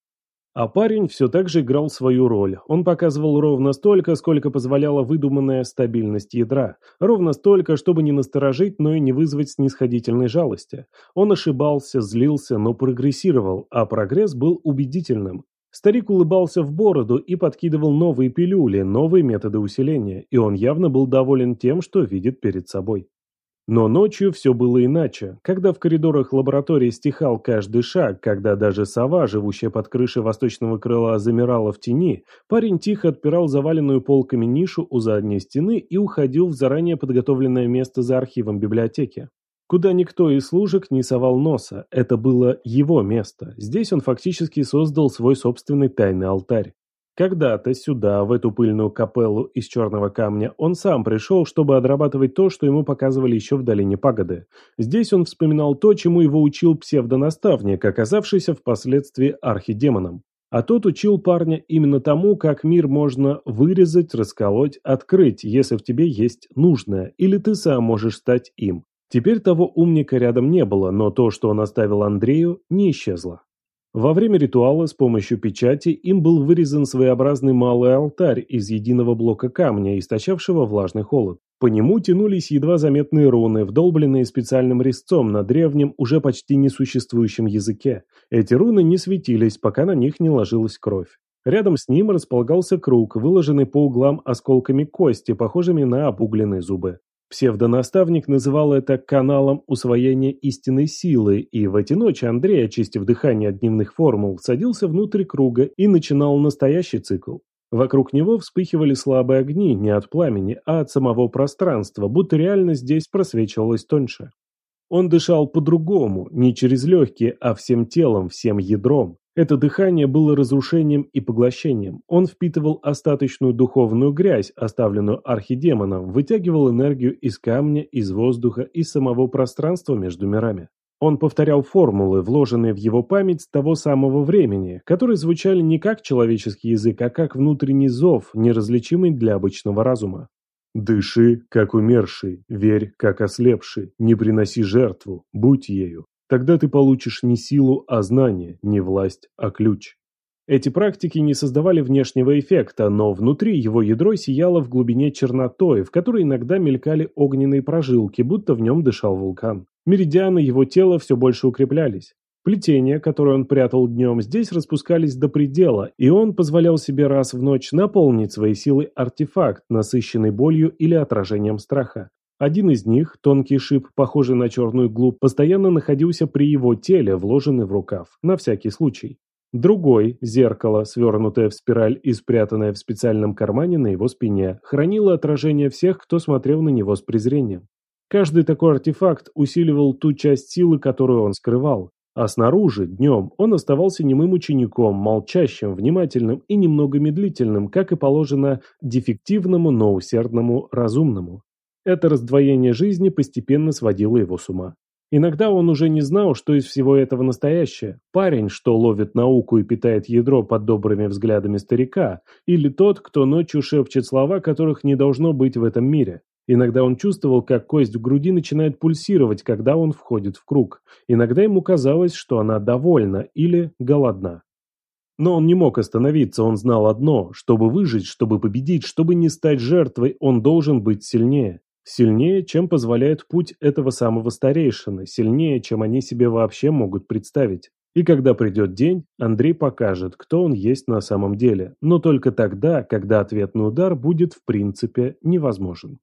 А парень все так же играл свою роль. Он показывал ровно столько, сколько позволяла выдуманная стабильность ядра. Ровно столько, чтобы не насторожить, но и не вызвать снисходительной жалости. Он ошибался, злился, но прогрессировал, а прогресс был убедительным. Старик улыбался в бороду и подкидывал новые пилюли, новые методы усиления, и он явно был доволен тем, что видит перед собой. Но ночью все было иначе. Когда в коридорах лаборатории стихал каждый шаг, когда даже сова, живущая под крышей восточного крыла, замирала в тени, парень тихо отпирал заваленную полками нишу у задней стены и уходил в заранее подготовленное место за архивом библиотеки. Куда никто из служек не совал носа, это было его место. Здесь он фактически создал свой собственный тайный алтарь. Когда-то сюда, в эту пыльную капеллу из черного камня, он сам пришел, чтобы отрабатывать то, что ему показывали еще в долине пагоды. Здесь он вспоминал то, чему его учил псевдонаставник, оказавшийся впоследствии архидемоном. А тот учил парня именно тому, как мир можно вырезать, расколоть, открыть, если в тебе есть нужное, или ты сам можешь стать им. Теперь того умника рядом не было, но то, что он оставил Андрею, не исчезло. Во время ритуала с помощью печати им был вырезан своеобразный малый алтарь из единого блока камня, источавшего влажный холод. По нему тянулись едва заметные руны, вдолбленные специальным резцом на древнем, уже почти несуществующем языке. Эти руны не светились, пока на них не ложилась кровь. Рядом с ним располагался круг, выложенный по углам осколками кости, похожими на обугленные зубы. Псевдонаставник называл это каналом усвоения истинной силы, и в эти ночи Андрей, очистив дыхание от дневных формул, садился внутрь круга и начинал настоящий цикл. Вокруг него вспыхивали слабые огни не от пламени, а от самого пространства, будто реально здесь просвечивалось тоньше. Он дышал по-другому, не через легкие, а всем телом, всем ядром. Это дыхание было разрушением и поглощением. Он впитывал остаточную духовную грязь, оставленную архидемоном, вытягивал энергию из камня, из воздуха, из самого пространства между мирами. Он повторял формулы, вложенные в его память того самого времени, которые звучали не как человеческий язык, а как внутренний зов, неразличимый для обычного разума. «Дыши, как умерший, верь, как ослепший, не приноси жертву, будь ею, Тогда ты получишь не силу, а знание, не власть, а ключ. Эти практики не создавали внешнего эффекта, но внутри его ядро сияло в глубине чернотой, в которой иногда мелькали огненные прожилки, будто в нем дышал вулкан. Меридианы его тела все больше укреплялись. Плетения, которые он прятал днем, здесь распускались до предела, и он позволял себе раз в ночь наполнить своей силой артефакт, насыщенный болью или отражением страха. Один из них, тонкий шип, похожий на черную глубь, постоянно находился при его теле, вложенный в рукав, на всякий случай. Другой, зеркало, свернутое в спираль и спрятанное в специальном кармане на его спине, хранило отражение всех, кто смотрел на него с презрением. Каждый такой артефакт усиливал ту часть силы, которую он скрывал. А снаружи, днем, он оставался немым учеником, молчащим, внимательным и немного медлительным, как и положено дефективному, но усердному, разумному. Это раздвоение жизни постепенно сводило его с ума. Иногда он уже не знал, что из всего этого настоящее. Парень, что ловит науку и питает ядро под добрыми взглядами старика, или тот, кто ночью шепчет слова, которых не должно быть в этом мире. Иногда он чувствовал, как кость в груди начинает пульсировать, когда он входит в круг. Иногда ему казалось, что она довольна или голодна. Но он не мог остановиться, он знал одно – чтобы выжить, чтобы победить, чтобы не стать жертвой, он должен быть сильнее. Сильнее, чем позволяет путь этого самого старейшины, сильнее, чем они себе вообще могут представить. И когда придет день, Андрей покажет, кто он есть на самом деле, но только тогда, когда ответный удар будет в принципе невозможен.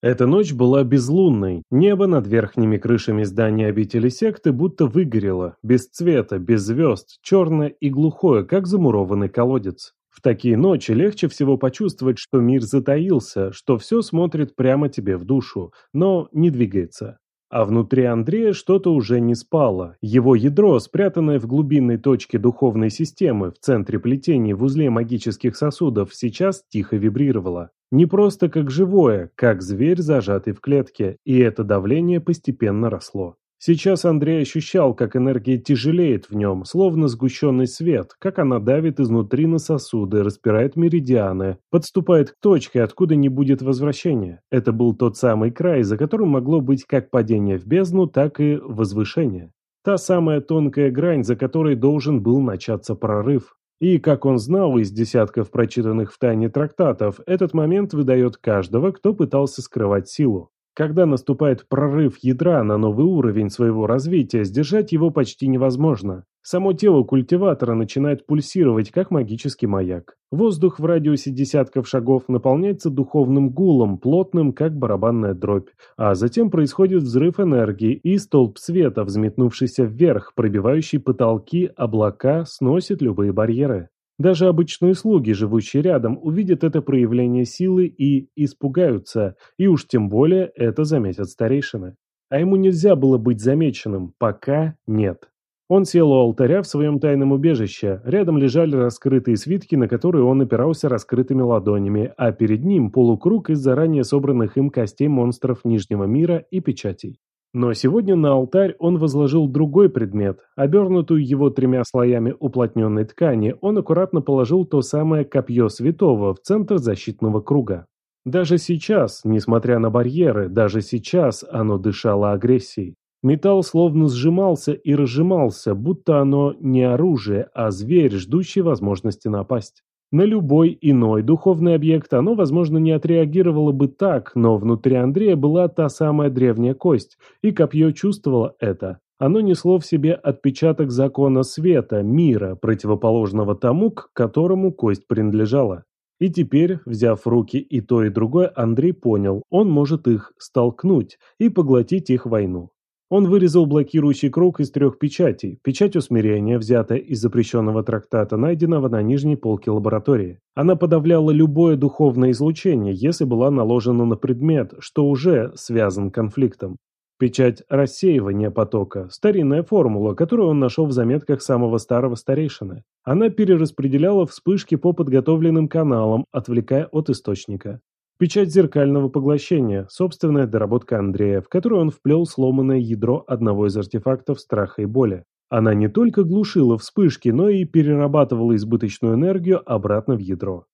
Эта ночь была безлунной, небо над верхними крышами здания обители секты будто выгорело, без цвета, без звезд, черное и глухое, как замурованный колодец. В такие ночи легче всего почувствовать, что мир затаился, что все смотрит прямо тебе в душу, но не двигается. А внутри Андрея что-то уже не спало. Его ядро, спрятанное в глубинной точке духовной системы, в центре плетений в узле магических сосудов, сейчас тихо вибрировало. Не просто как живое, как зверь, зажатый в клетке, и это давление постепенно росло. Сейчас Андрей ощущал, как энергия тяжелеет в нем, словно сгущенный свет, как она давит изнутри на сосуды, распирает меридианы, подступает к точке, откуда не будет возвращения. Это был тот самый край, за которым могло быть как падение в бездну, так и возвышение. Та самая тонкая грань, за которой должен был начаться прорыв. И, как он знал из десятков прочитанных в тайне трактатов, этот момент выдает каждого, кто пытался скрывать силу. Когда наступает прорыв ядра на новый уровень своего развития, сдержать его почти невозможно. Само тело культиватора начинает пульсировать, как магический маяк. Воздух в радиусе десятков шагов наполняется духовным гулом, плотным, как барабанная дробь. А затем происходит взрыв энергии, и столб света, взметнувшийся вверх, пробивающий потолки, облака, сносит любые барьеры. Даже обычные слуги, живущие рядом, увидят это проявление силы и испугаются, и уж тем более это заметят старейшины. А ему нельзя было быть замеченным, пока нет. Он сел у алтаря в своем тайном убежище, рядом лежали раскрытые свитки, на которые он опирался раскрытыми ладонями, а перед ним полукруг из заранее собранных им костей монстров Нижнего мира и печатей. Но сегодня на алтарь он возложил другой предмет. Обернутую его тремя слоями уплотненной ткани, он аккуратно положил то самое копье святого в центр защитного круга. Даже сейчас, несмотря на барьеры, даже сейчас оно дышало агрессией. Металл словно сжимался и разжимался, будто оно не оружие, а зверь, ждущий возможности напасть. На любой иной духовный объект оно, возможно, не отреагировало бы так, но внутри Андрея была та самая древняя кость, и копье чувствовало это. Оно несло в себе отпечаток закона света, мира, противоположного тому, к которому кость принадлежала. И теперь, взяв в руки и то, и другое, Андрей понял, он может их столкнуть и поглотить их войну. Он вырезал блокирующий круг из трех печатей. Печать усмирения, взятая из запрещенного трактата, найденного на нижней полке лаборатории. Она подавляла любое духовное излучение, если была наложена на предмет, что уже связан конфликтом. Печать рассеивания потока – старинная формула, которую он нашел в заметках самого старого старейшины. Она перераспределяла вспышки по подготовленным каналам, отвлекая от источника. Печать зеркального поглощения – собственная доработка Андрея, в которую он вплел сломанное ядро одного из артефактов страха и боли. Она не только глушила вспышки, но и перерабатывала избыточную энергию обратно в ядро.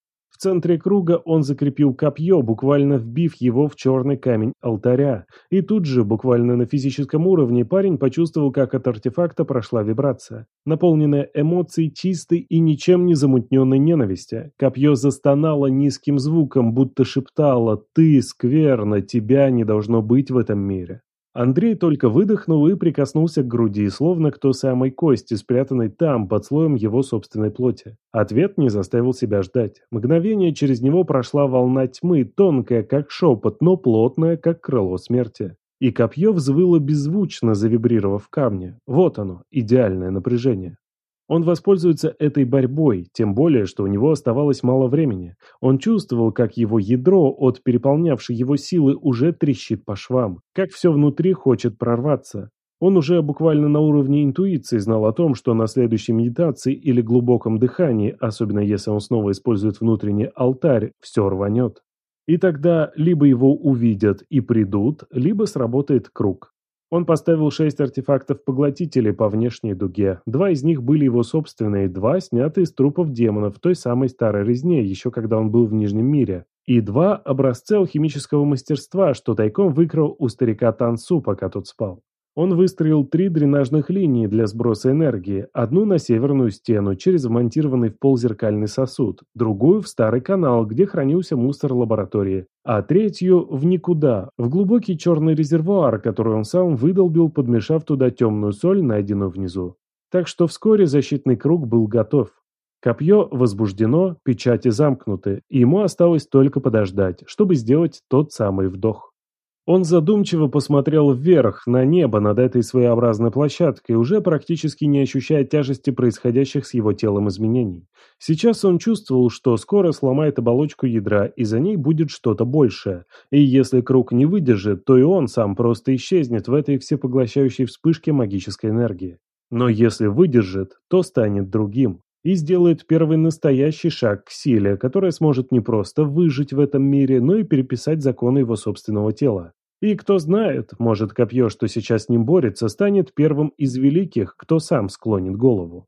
Центре круга он закрепил копье, буквально вбив его в черный камень алтаря. И тут же, буквально на физическом уровне, парень почувствовал, как от артефакта прошла вибрация, наполненная эмоцией чистой и ничем не замутненной ненависти. Копье застонало низким звуком, будто шептало «Ты скверно, тебя не должно быть в этом мире». Андрей только выдохнул и прикоснулся к груди, словно к той самой кости, спрятанной там, под слоем его собственной плоти. Ответ не заставил себя ждать. Мгновение через него прошла волна тьмы, тонкая, как шепот, но плотная, как крыло смерти. И копье взвыло беззвучно, завибрировав в камне. Вот оно, идеальное напряжение. Он воспользуется этой борьбой, тем более, что у него оставалось мало времени. Он чувствовал, как его ядро от переполнявшей его силы уже трещит по швам, как все внутри хочет прорваться. Он уже буквально на уровне интуиции знал о том, что на следующей медитации или глубоком дыхании, особенно если он снова использует внутренний алтарь, все рванет. И тогда либо его увидят и придут, либо сработает круг. Он поставил шесть артефактов-поглотителей по внешней дуге. Два из них были его собственные, два снятые из трупов демонов той самой старой резне, еще когда он был в Нижнем мире. И два образца алхимического мастерства, что тайком выкрал у старика Тансу, пока тот спал. Он выстроил три дренажных линии для сброса энергии, одну на северную стену через вмонтированный в пол зеркальный сосуд, другую в старый канал, где хранился мусор лаборатории, а третью в никуда, в глубокий черный резервуар, который он сам выдолбил, подмешав туда темную соль, найденную внизу. Так что вскоре защитный круг был готов. Копье возбуждено, печати замкнуты, и ему осталось только подождать, чтобы сделать тот самый вдох. Он задумчиво посмотрел вверх, на небо над этой своеобразной площадкой, уже практически не ощущая тяжести происходящих с его телом изменений. Сейчас он чувствовал, что скоро сломает оболочку ядра, и за ней будет что-то большее. И если круг не выдержит, то и он сам просто исчезнет в этой всепоглощающей вспышке магической энергии. Но если выдержит, то станет другим и сделает первый настоящий шаг к силе, которая сможет не просто выжить в этом мире, но и переписать законы его собственного тела. И кто знает, может копье, что сейчас с ним борется, станет первым из великих, кто сам склонит голову.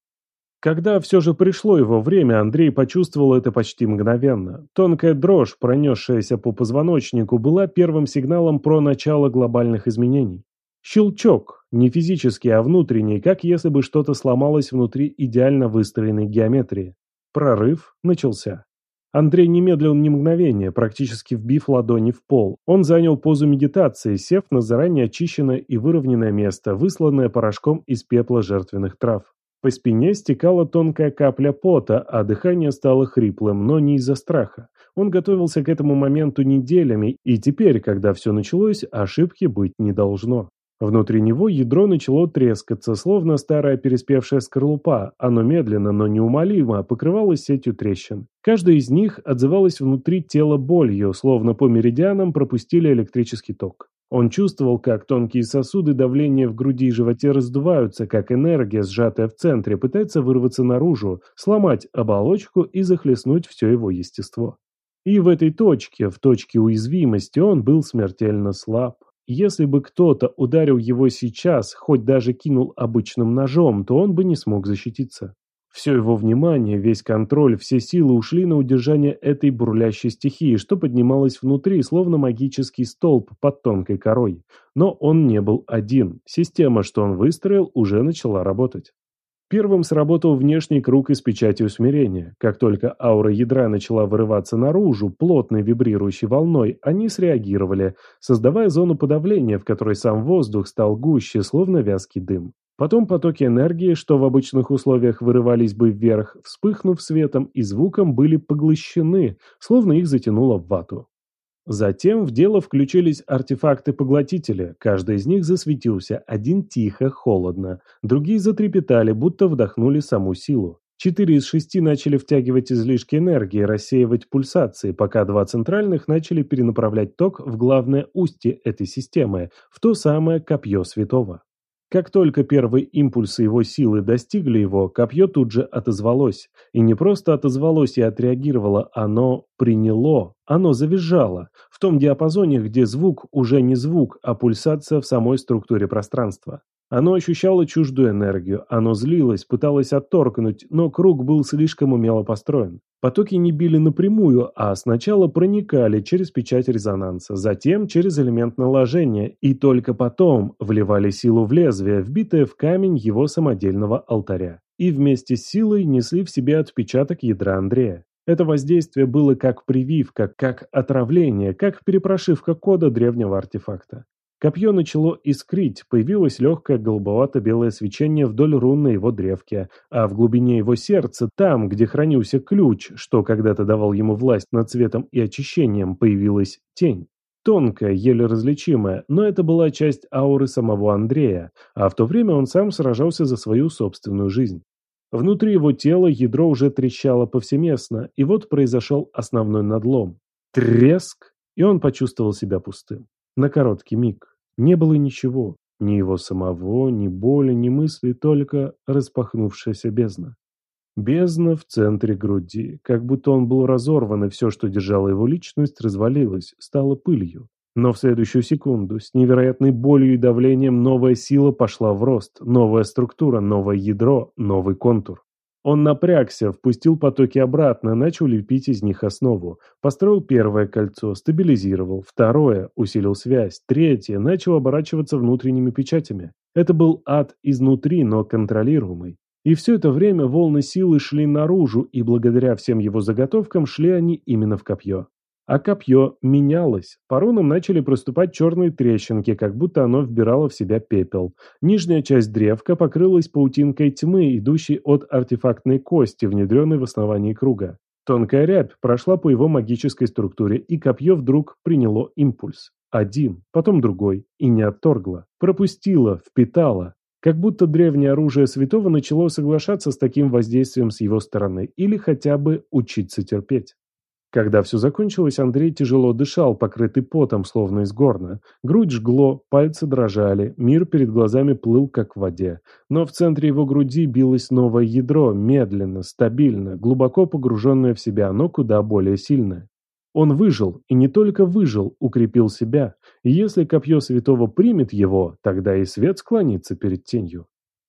Когда все же пришло его время, Андрей почувствовал это почти мгновенно. Тонкая дрожь, пронесшаяся по позвоночнику, была первым сигналом про начало глобальных изменений. Щелчок, не физический, а внутренний, как если бы что-то сломалось внутри идеально выстроенной геометрии. Прорыв начался. Андрей не медлил ни мгновения, практически вбив ладони в пол. Он занял позу медитации, сев на заранее очищенное и выровненное место, высланное порошком из пепла жертвенных трав. По спине стекала тонкая капля пота, а дыхание стало хриплым, но не из-за страха. Он готовился к этому моменту неделями, и теперь, когда все началось, ошибки быть не должно. Внутри него ядро начало трескаться, словно старая переспевшая скорлупа. Оно медленно, но неумолимо покрывалось сетью трещин. Каждая из них отзывалась внутри тела болью, словно по меридианам пропустили электрический ток. Он чувствовал, как тонкие сосуды давления в груди и животе раздуваются, как энергия, сжатая в центре, пытается вырваться наружу, сломать оболочку и захлестнуть все его естество. И в этой точке, в точке уязвимости, он был смертельно слаб. Если бы кто-то ударил его сейчас, хоть даже кинул обычным ножом, то он бы не смог защититься. Все его внимание, весь контроль, все силы ушли на удержание этой бурлящей стихии, что поднималась внутри, словно магический столб под тонкой корой. Но он не был один. Система, что он выстроил, уже начала работать. Первым сработал внешний круг из печати усмирения. Как только аура ядра начала вырываться наружу, плотной вибрирующей волной, они среагировали, создавая зону подавления, в которой сам воздух стал гуще, словно вязкий дым. Потом потоки энергии, что в обычных условиях вырывались бы вверх, вспыхнув светом и звуком, были поглощены, словно их затянуло в вату. Затем в дело включились артефакты-поглотители, каждый из них засветился, один тихо, холодно, другие затрепетали, будто вдохнули саму силу. Четыре из шести начали втягивать излишки энергии, рассеивать пульсации, пока два центральных начали перенаправлять ток в главное устье этой системы, в то самое копье святого. Как только первые импульсы его силы достигли его, копье тут же отозвалось. И не просто отозвалось и отреагировало, оно приняло, оно завизжало. В том диапазоне, где звук уже не звук, а пульсация в самой структуре пространства. Оно ощущало чуждую энергию, оно злилось, пыталось отторгнуть, но круг был слишком умело построен. Потоки не били напрямую, а сначала проникали через печать резонанса, затем через элемент наложения, и только потом вливали силу в лезвие, вбитое в камень его самодельного алтаря. И вместе с силой несли в себе отпечаток ядра Андрея. Это воздействие было как прививка, как отравление, как перепрошивка кода древнего артефакта. Копье начало искрить, появилось легкое голубовато-белое свечение вдоль рун его древке, а в глубине его сердца, там, где хранился ключ, что когда-то давал ему власть над цветом и очищением, появилась тень. Тонкая, еле различимая, но это была часть ауры самого Андрея, а в то время он сам сражался за свою собственную жизнь. Внутри его тела ядро уже трещало повсеместно, и вот произошел основной надлом. Треск, и он почувствовал себя пустым. На короткий миг. Не было ничего. Ни его самого, ни боли, ни мысли, только распахнувшаяся бездна. Бездна в центре груди, как будто он был разорван, и все, что держало его личность, развалилось, стало пылью. Но в следующую секунду, с невероятной болью и давлением, новая сила пошла в рост, новая структура, новое ядро, новый контур. Он напрягся, впустил потоки обратно, начал лепить из них основу. Построил первое кольцо, стабилизировал, второе, усилил связь, третье, начал оборачиваться внутренними печатями. Это был ад изнутри, но контролируемый. И все это время волны силы шли наружу, и благодаря всем его заготовкам шли они именно в копье. А копье менялось. По рунам начали проступать черные трещинки, как будто оно вбирало в себя пепел. Нижняя часть древка покрылась паутинкой тьмы, идущей от артефактной кости, внедренной в основании круга. Тонкая рябь прошла по его магической структуре, и копье вдруг приняло импульс. Один, потом другой, и не отторгло. Пропустило, впитало. Как будто древнее оружие святого начало соглашаться с таким воздействием с его стороны, или хотя бы учиться терпеть. Когда все закончилось, Андрей тяжело дышал, покрытый потом, словно из горна. Грудь жгло, пальцы дрожали, мир перед глазами плыл, как в воде. Но в центре его груди билось новое ядро, медленно, стабильно, глубоко погруженное в себя, но куда более сильное. Он выжил, и не только выжил, укрепил себя. И если копье святого примет его, тогда и свет склонится перед тенью.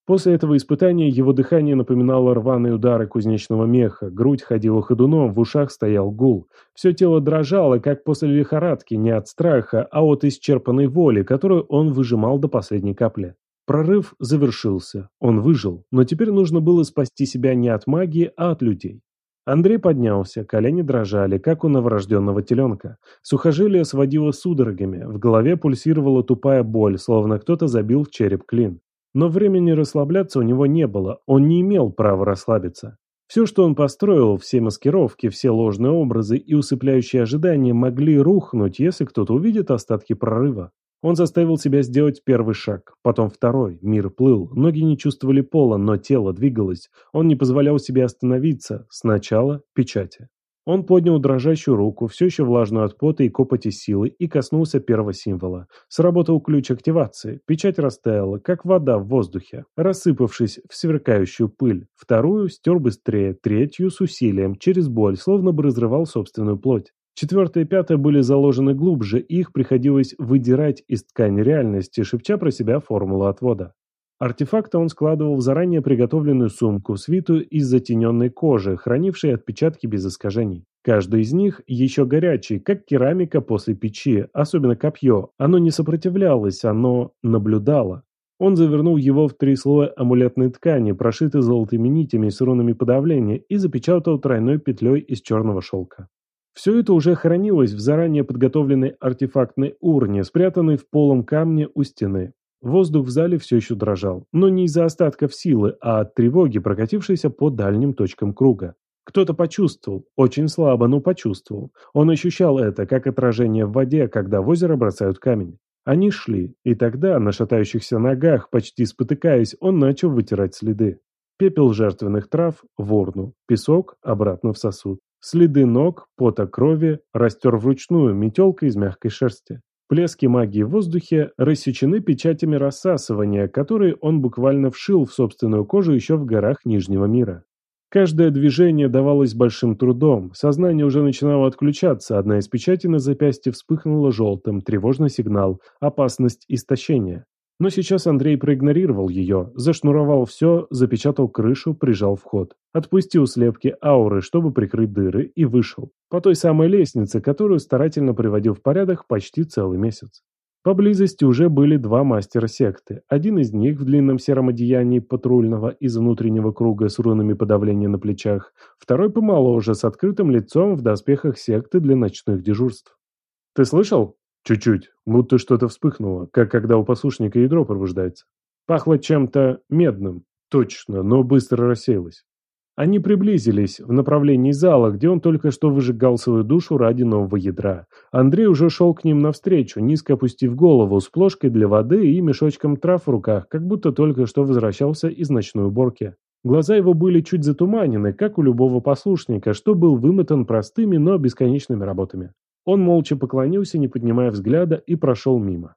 После этого испытания его дыхание напоминало рваные удары кузнечного меха, грудь ходила ходуном, в ушах стоял гул. Все тело дрожало, как после лихорадки, не от страха, а от исчерпанной воли, которую он выжимал до последней капли. Прорыв завершился, он выжил, но теперь нужно было спасти себя не от магии, а от людей. Андрей поднялся, колени дрожали, как у новорожденного теленка. Сухожилие сводило судорогами, в голове пульсировала тупая боль, словно кто-то забил в череп клин. Но времени расслабляться у него не было, он не имел права расслабиться. Все, что он построил, все маскировки, все ложные образы и усыпляющие ожидания могли рухнуть, если кто-то увидит остатки прорыва. Он заставил себя сделать первый шаг, потом второй. Мир плыл, ноги не чувствовали пола, но тело двигалось. Он не позволял себе остановиться. Сначала печати. Он поднял дрожащую руку, все еще влажную от пота и копоти силы, и коснулся первого символа. Сработал ключ активации. Печать растаяла, как вода в воздухе, рассыпавшись в сверкающую пыль. Вторую стер быстрее, третью с усилием, через боль, словно бы разрывал собственную плоть. Четвертая и пятая были заложены глубже, и их приходилось выдирать из ткани реальности, шепча про себя формулу отвода. Артефакты он складывал в заранее приготовленную сумку, свитую из затененной кожи, хранившей отпечатки без искажений. Каждый из них еще горячий, как керамика после печи, особенно копье. Оно не сопротивлялось, оно наблюдало. Он завернул его в три слоя амулетной ткани, прошитой золотыми нитями с рунами подавления, и запечатал тройной петлей из черного шелка. Все это уже хранилось в заранее подготовленной артефактной урне, спрятанной в полом камне у стены. Воздух в зале все еще дрожал, но не из-за остатков силы, а от тревоги, прокатившейся по дальним точкам круга. Кто-то почувствовал, очень слабо, но почувствовал. Он ощущал это, как отражение в воде, когда в озеро бросают камень. Они шли, и тогда, на шатающихся ногах, почти спотыкаясь, он начал вытирать следы. Пепел жертвенных трав – в урну, песок – обратно в сосуд. Следы ног, пота крови растер вручную метелкой из мягкой шерсти. Плески магии в воздухе рассечены печатями рассасывания, которые он буквально вшил в собственную кожу еще в горах Нижнего мира. Каждое движение давалось большим трудом, сознание уже начинало отключаться, одна из печатей на запястье вспыхнула желтым, тревожный сигнал, опасность истощения. Но сейчас Андрей проигнорировал ее, зашнуровал все, запечатал крышу, прижал вход. Отпустил слепки ауры, чтобы прикрыть дыры, и вышел. По той самой лестнице, которую старательно приводил в порядок почти целый месяц. Поблизости уже были два мастера секты. Один из них в длинном сером одеянии патрульного из внутреннего круга с рунами подавления на плечах, второй помоложе, с открытым лицом в доспехах секты для ночных дежурств. «Ты слышал?» «Чуть-чуть, будто что-то вспыхнуло, как когда у послушника ядро пробуждается. Пахло чем-то медным, точно, но быстро рассеялось. Они приблизились в направлении зала, где он только что выжигал свою душу ради нового ядра. Андрей уже шел к ним навстречу, низко опустив голову, с плошкой для воды и мешочком трав в руках, как будто только что возвращался из ночной уборки. Глаза его были чуть затуманены, как у любого послушника, что был вымотан простыми, но бесконечными работами. Он молча поклонился, не поднимая взгляда, и прошел мимо.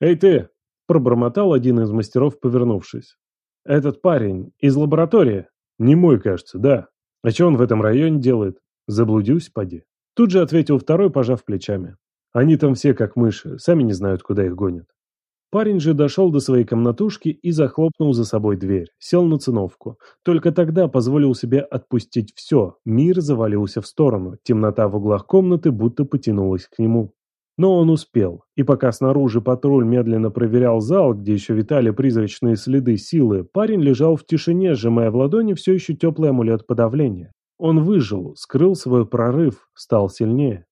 «Эй ты!» – пробормотал один из мастеров, повернувшись. «Этот парень из лаборатории?» «Не мой, кажется, да. А что он в этом районе делает? Заблудюсь, поди». Тут же ответил второй, пожав плечами. «Они там все как мыши, сами не знают, куда их гонят». Парень же дошел до своей комнатушки и захлопнул за собой дверь, сел на циновку. Только тогда позволил себе отпустить все, мир завалился в сторону, темнота в углах комнаты будто потянулась к нему. Но он успел, и пока снаружи патруль медленно проверял зал, где еще витали призрачные следы силы, парень лежал в тишине, сжимая в ладони все еще теплый амулет подавления. Он выжил, скрыл свой прорыв, стал сильнее.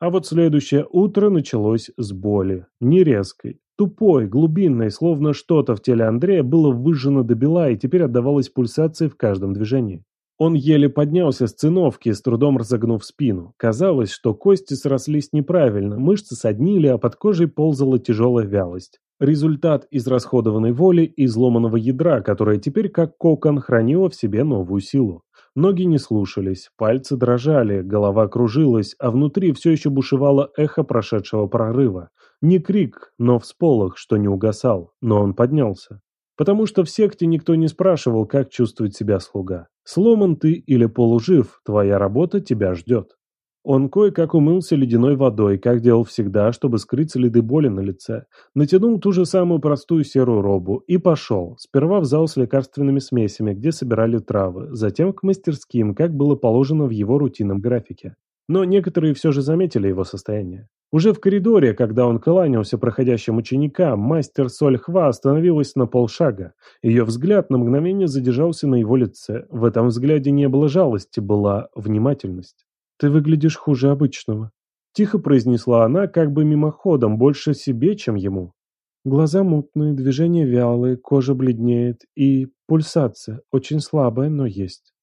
А вот следующее утро началось с боли, не резкой, тупой, глубинной, словно что-то в теле Андрея было выжжено до бела и теперь отдавалось пульсации в каждом движении. Он еле поднялся с циновки, с трудом разогнув спину. Казалось, что кости срослись неправильно, мышцы соднили, а под кожей ползала тяжелая вялость. Результат израсходованной воли и изломанного ядра, которое теперь как кокон хранило в себе новую силу. Ноги не слушались, пальцы дрожали, голова кружилась, а внутри все еще бушевало эхо прошедшего прорыва. Не крик, но всполох, что не угасал, но он поднялся. Потому что в секте никто не спрашивал, как чувствует себя слуга. Сломан ты или полужив, твоя работа тебя ждет. Он кое-как умылся ледяной водой, как делал всегда, чтобы скрыть следы боли на лице. Натянул ту же самую простую серую робу и пошел. Сперва в зал с лекарственными смесями, где собирали травы, затем к мастерским, как было положено в его рутинном графике. Но некоторые все же заметили его состояние. Уже в коридоре, когда он кланялся проходящим ученикам, мастер Сольхва остановилась на полшага. Ее взгляд на мгновение задержался на его лице. В этом взгляде не было жалости, была внимательность. «Ты выглядишь хуже обычного», – тихо произнесла она, как бы мимоходом, больше себе, чем ему. Глаза мутные, движения вялые, кожа бледнеет и пульсация, очень слабая, но есть.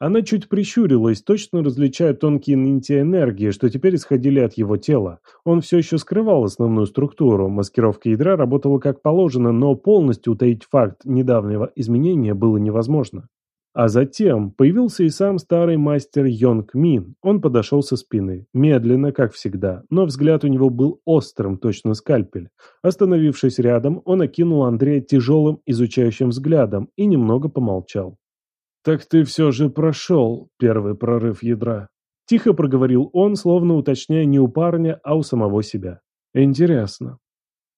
Она чуть прищурилась, точно различая тонкие нити энергии, что теперь исходили от его тела. Он все еще скрывал основную структуру, маскировка ядра работала как положено, но полностью утаить факт недавнего изменения было невозможно. А затем появился и сам старый мастер Йонг Мин. Он подошел со спины, медленно, как всегда, но взгляд у него был острым, точно скальпель. Остановившись рядом, он окинул Андрея тяжелым, изучающим взглядом и немного помолчал. «Так ты все же прошел первый прорыв ядра», – тихо проговорил он, словно уточняя не у парня, а у самого себя. «Интересно».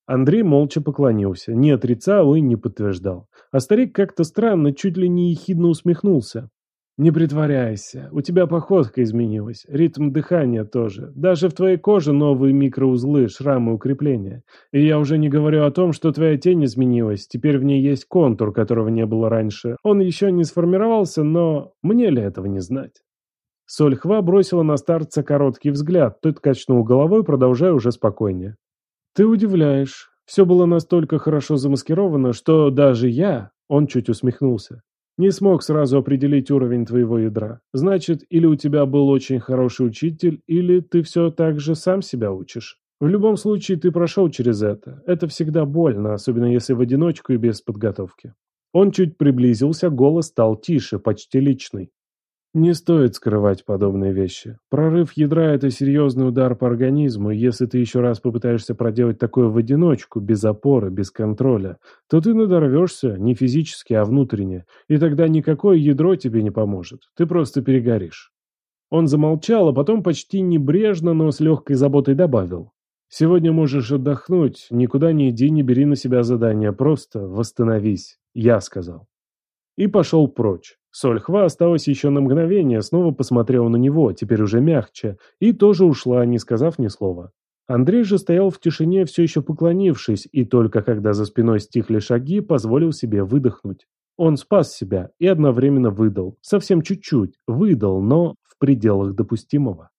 Андрей молча поклонился, не отрицал и не подтверждал. А старик как-то странно, чуть ли не ехидно усмехнулся. «Не притворяйся. У тебя походка изменилась, ритм дыхания тоже. Даже в твоей коже новые микроузлы, шрамы, укрепления. И я уже не говорю о том, что твоя тень изменилась. Теперь в ней есть контур, которого не было раньше. Он еще не сформировался, но мне ли этого не знать?» Сольхва бросила на старца короткий взгляд, тот качнул головой, продолжая уже спокойнее. «Ты удивляешь. Все было настолько хорошо замаскировано, что даже я...» Он чуть усмехнулся. Не смог сразу определить уровень твоего ядра. Значит, или у тебя был очень хороший учитель, или ты все так же сам себя учишь. В любом случае, ты прошел через это. Это всегда больно, особенно если в одиночку и без подготовки. Он чуть приблизился, голос стал тише, почти личный. Не стоит скрывать подобные вещи. Прорыв ядра – это серьезный удар по организму, и если ты еще раз попытаешься проделать такое в одиночку, без опоры, без контроля, то ты надорвешься не физически, а внутренне, и тогда никакое ядро тебе не поможет. Ты просто перегоришь. Он замолчал, а потом почти небрежно, но с легкой заботой добавил. «Сегодня можешь отдохнуть, никуда не иди, не бери на себя задания, просто восстановись, я сказал». И пошел прочь. Сольхва осталась еще на мгновение, снова посмотрела на него, теперь уже мягче, и тоже ушла, не сказав ни слова. Андрей же стоял в тишине, все еще поклонившись, и только когда за спиной стихли шаги, позволил себе выдохнуть. Он спас себя и одновременно выдал, совсем чуть-чуть, выдал, но в пределах допустимого.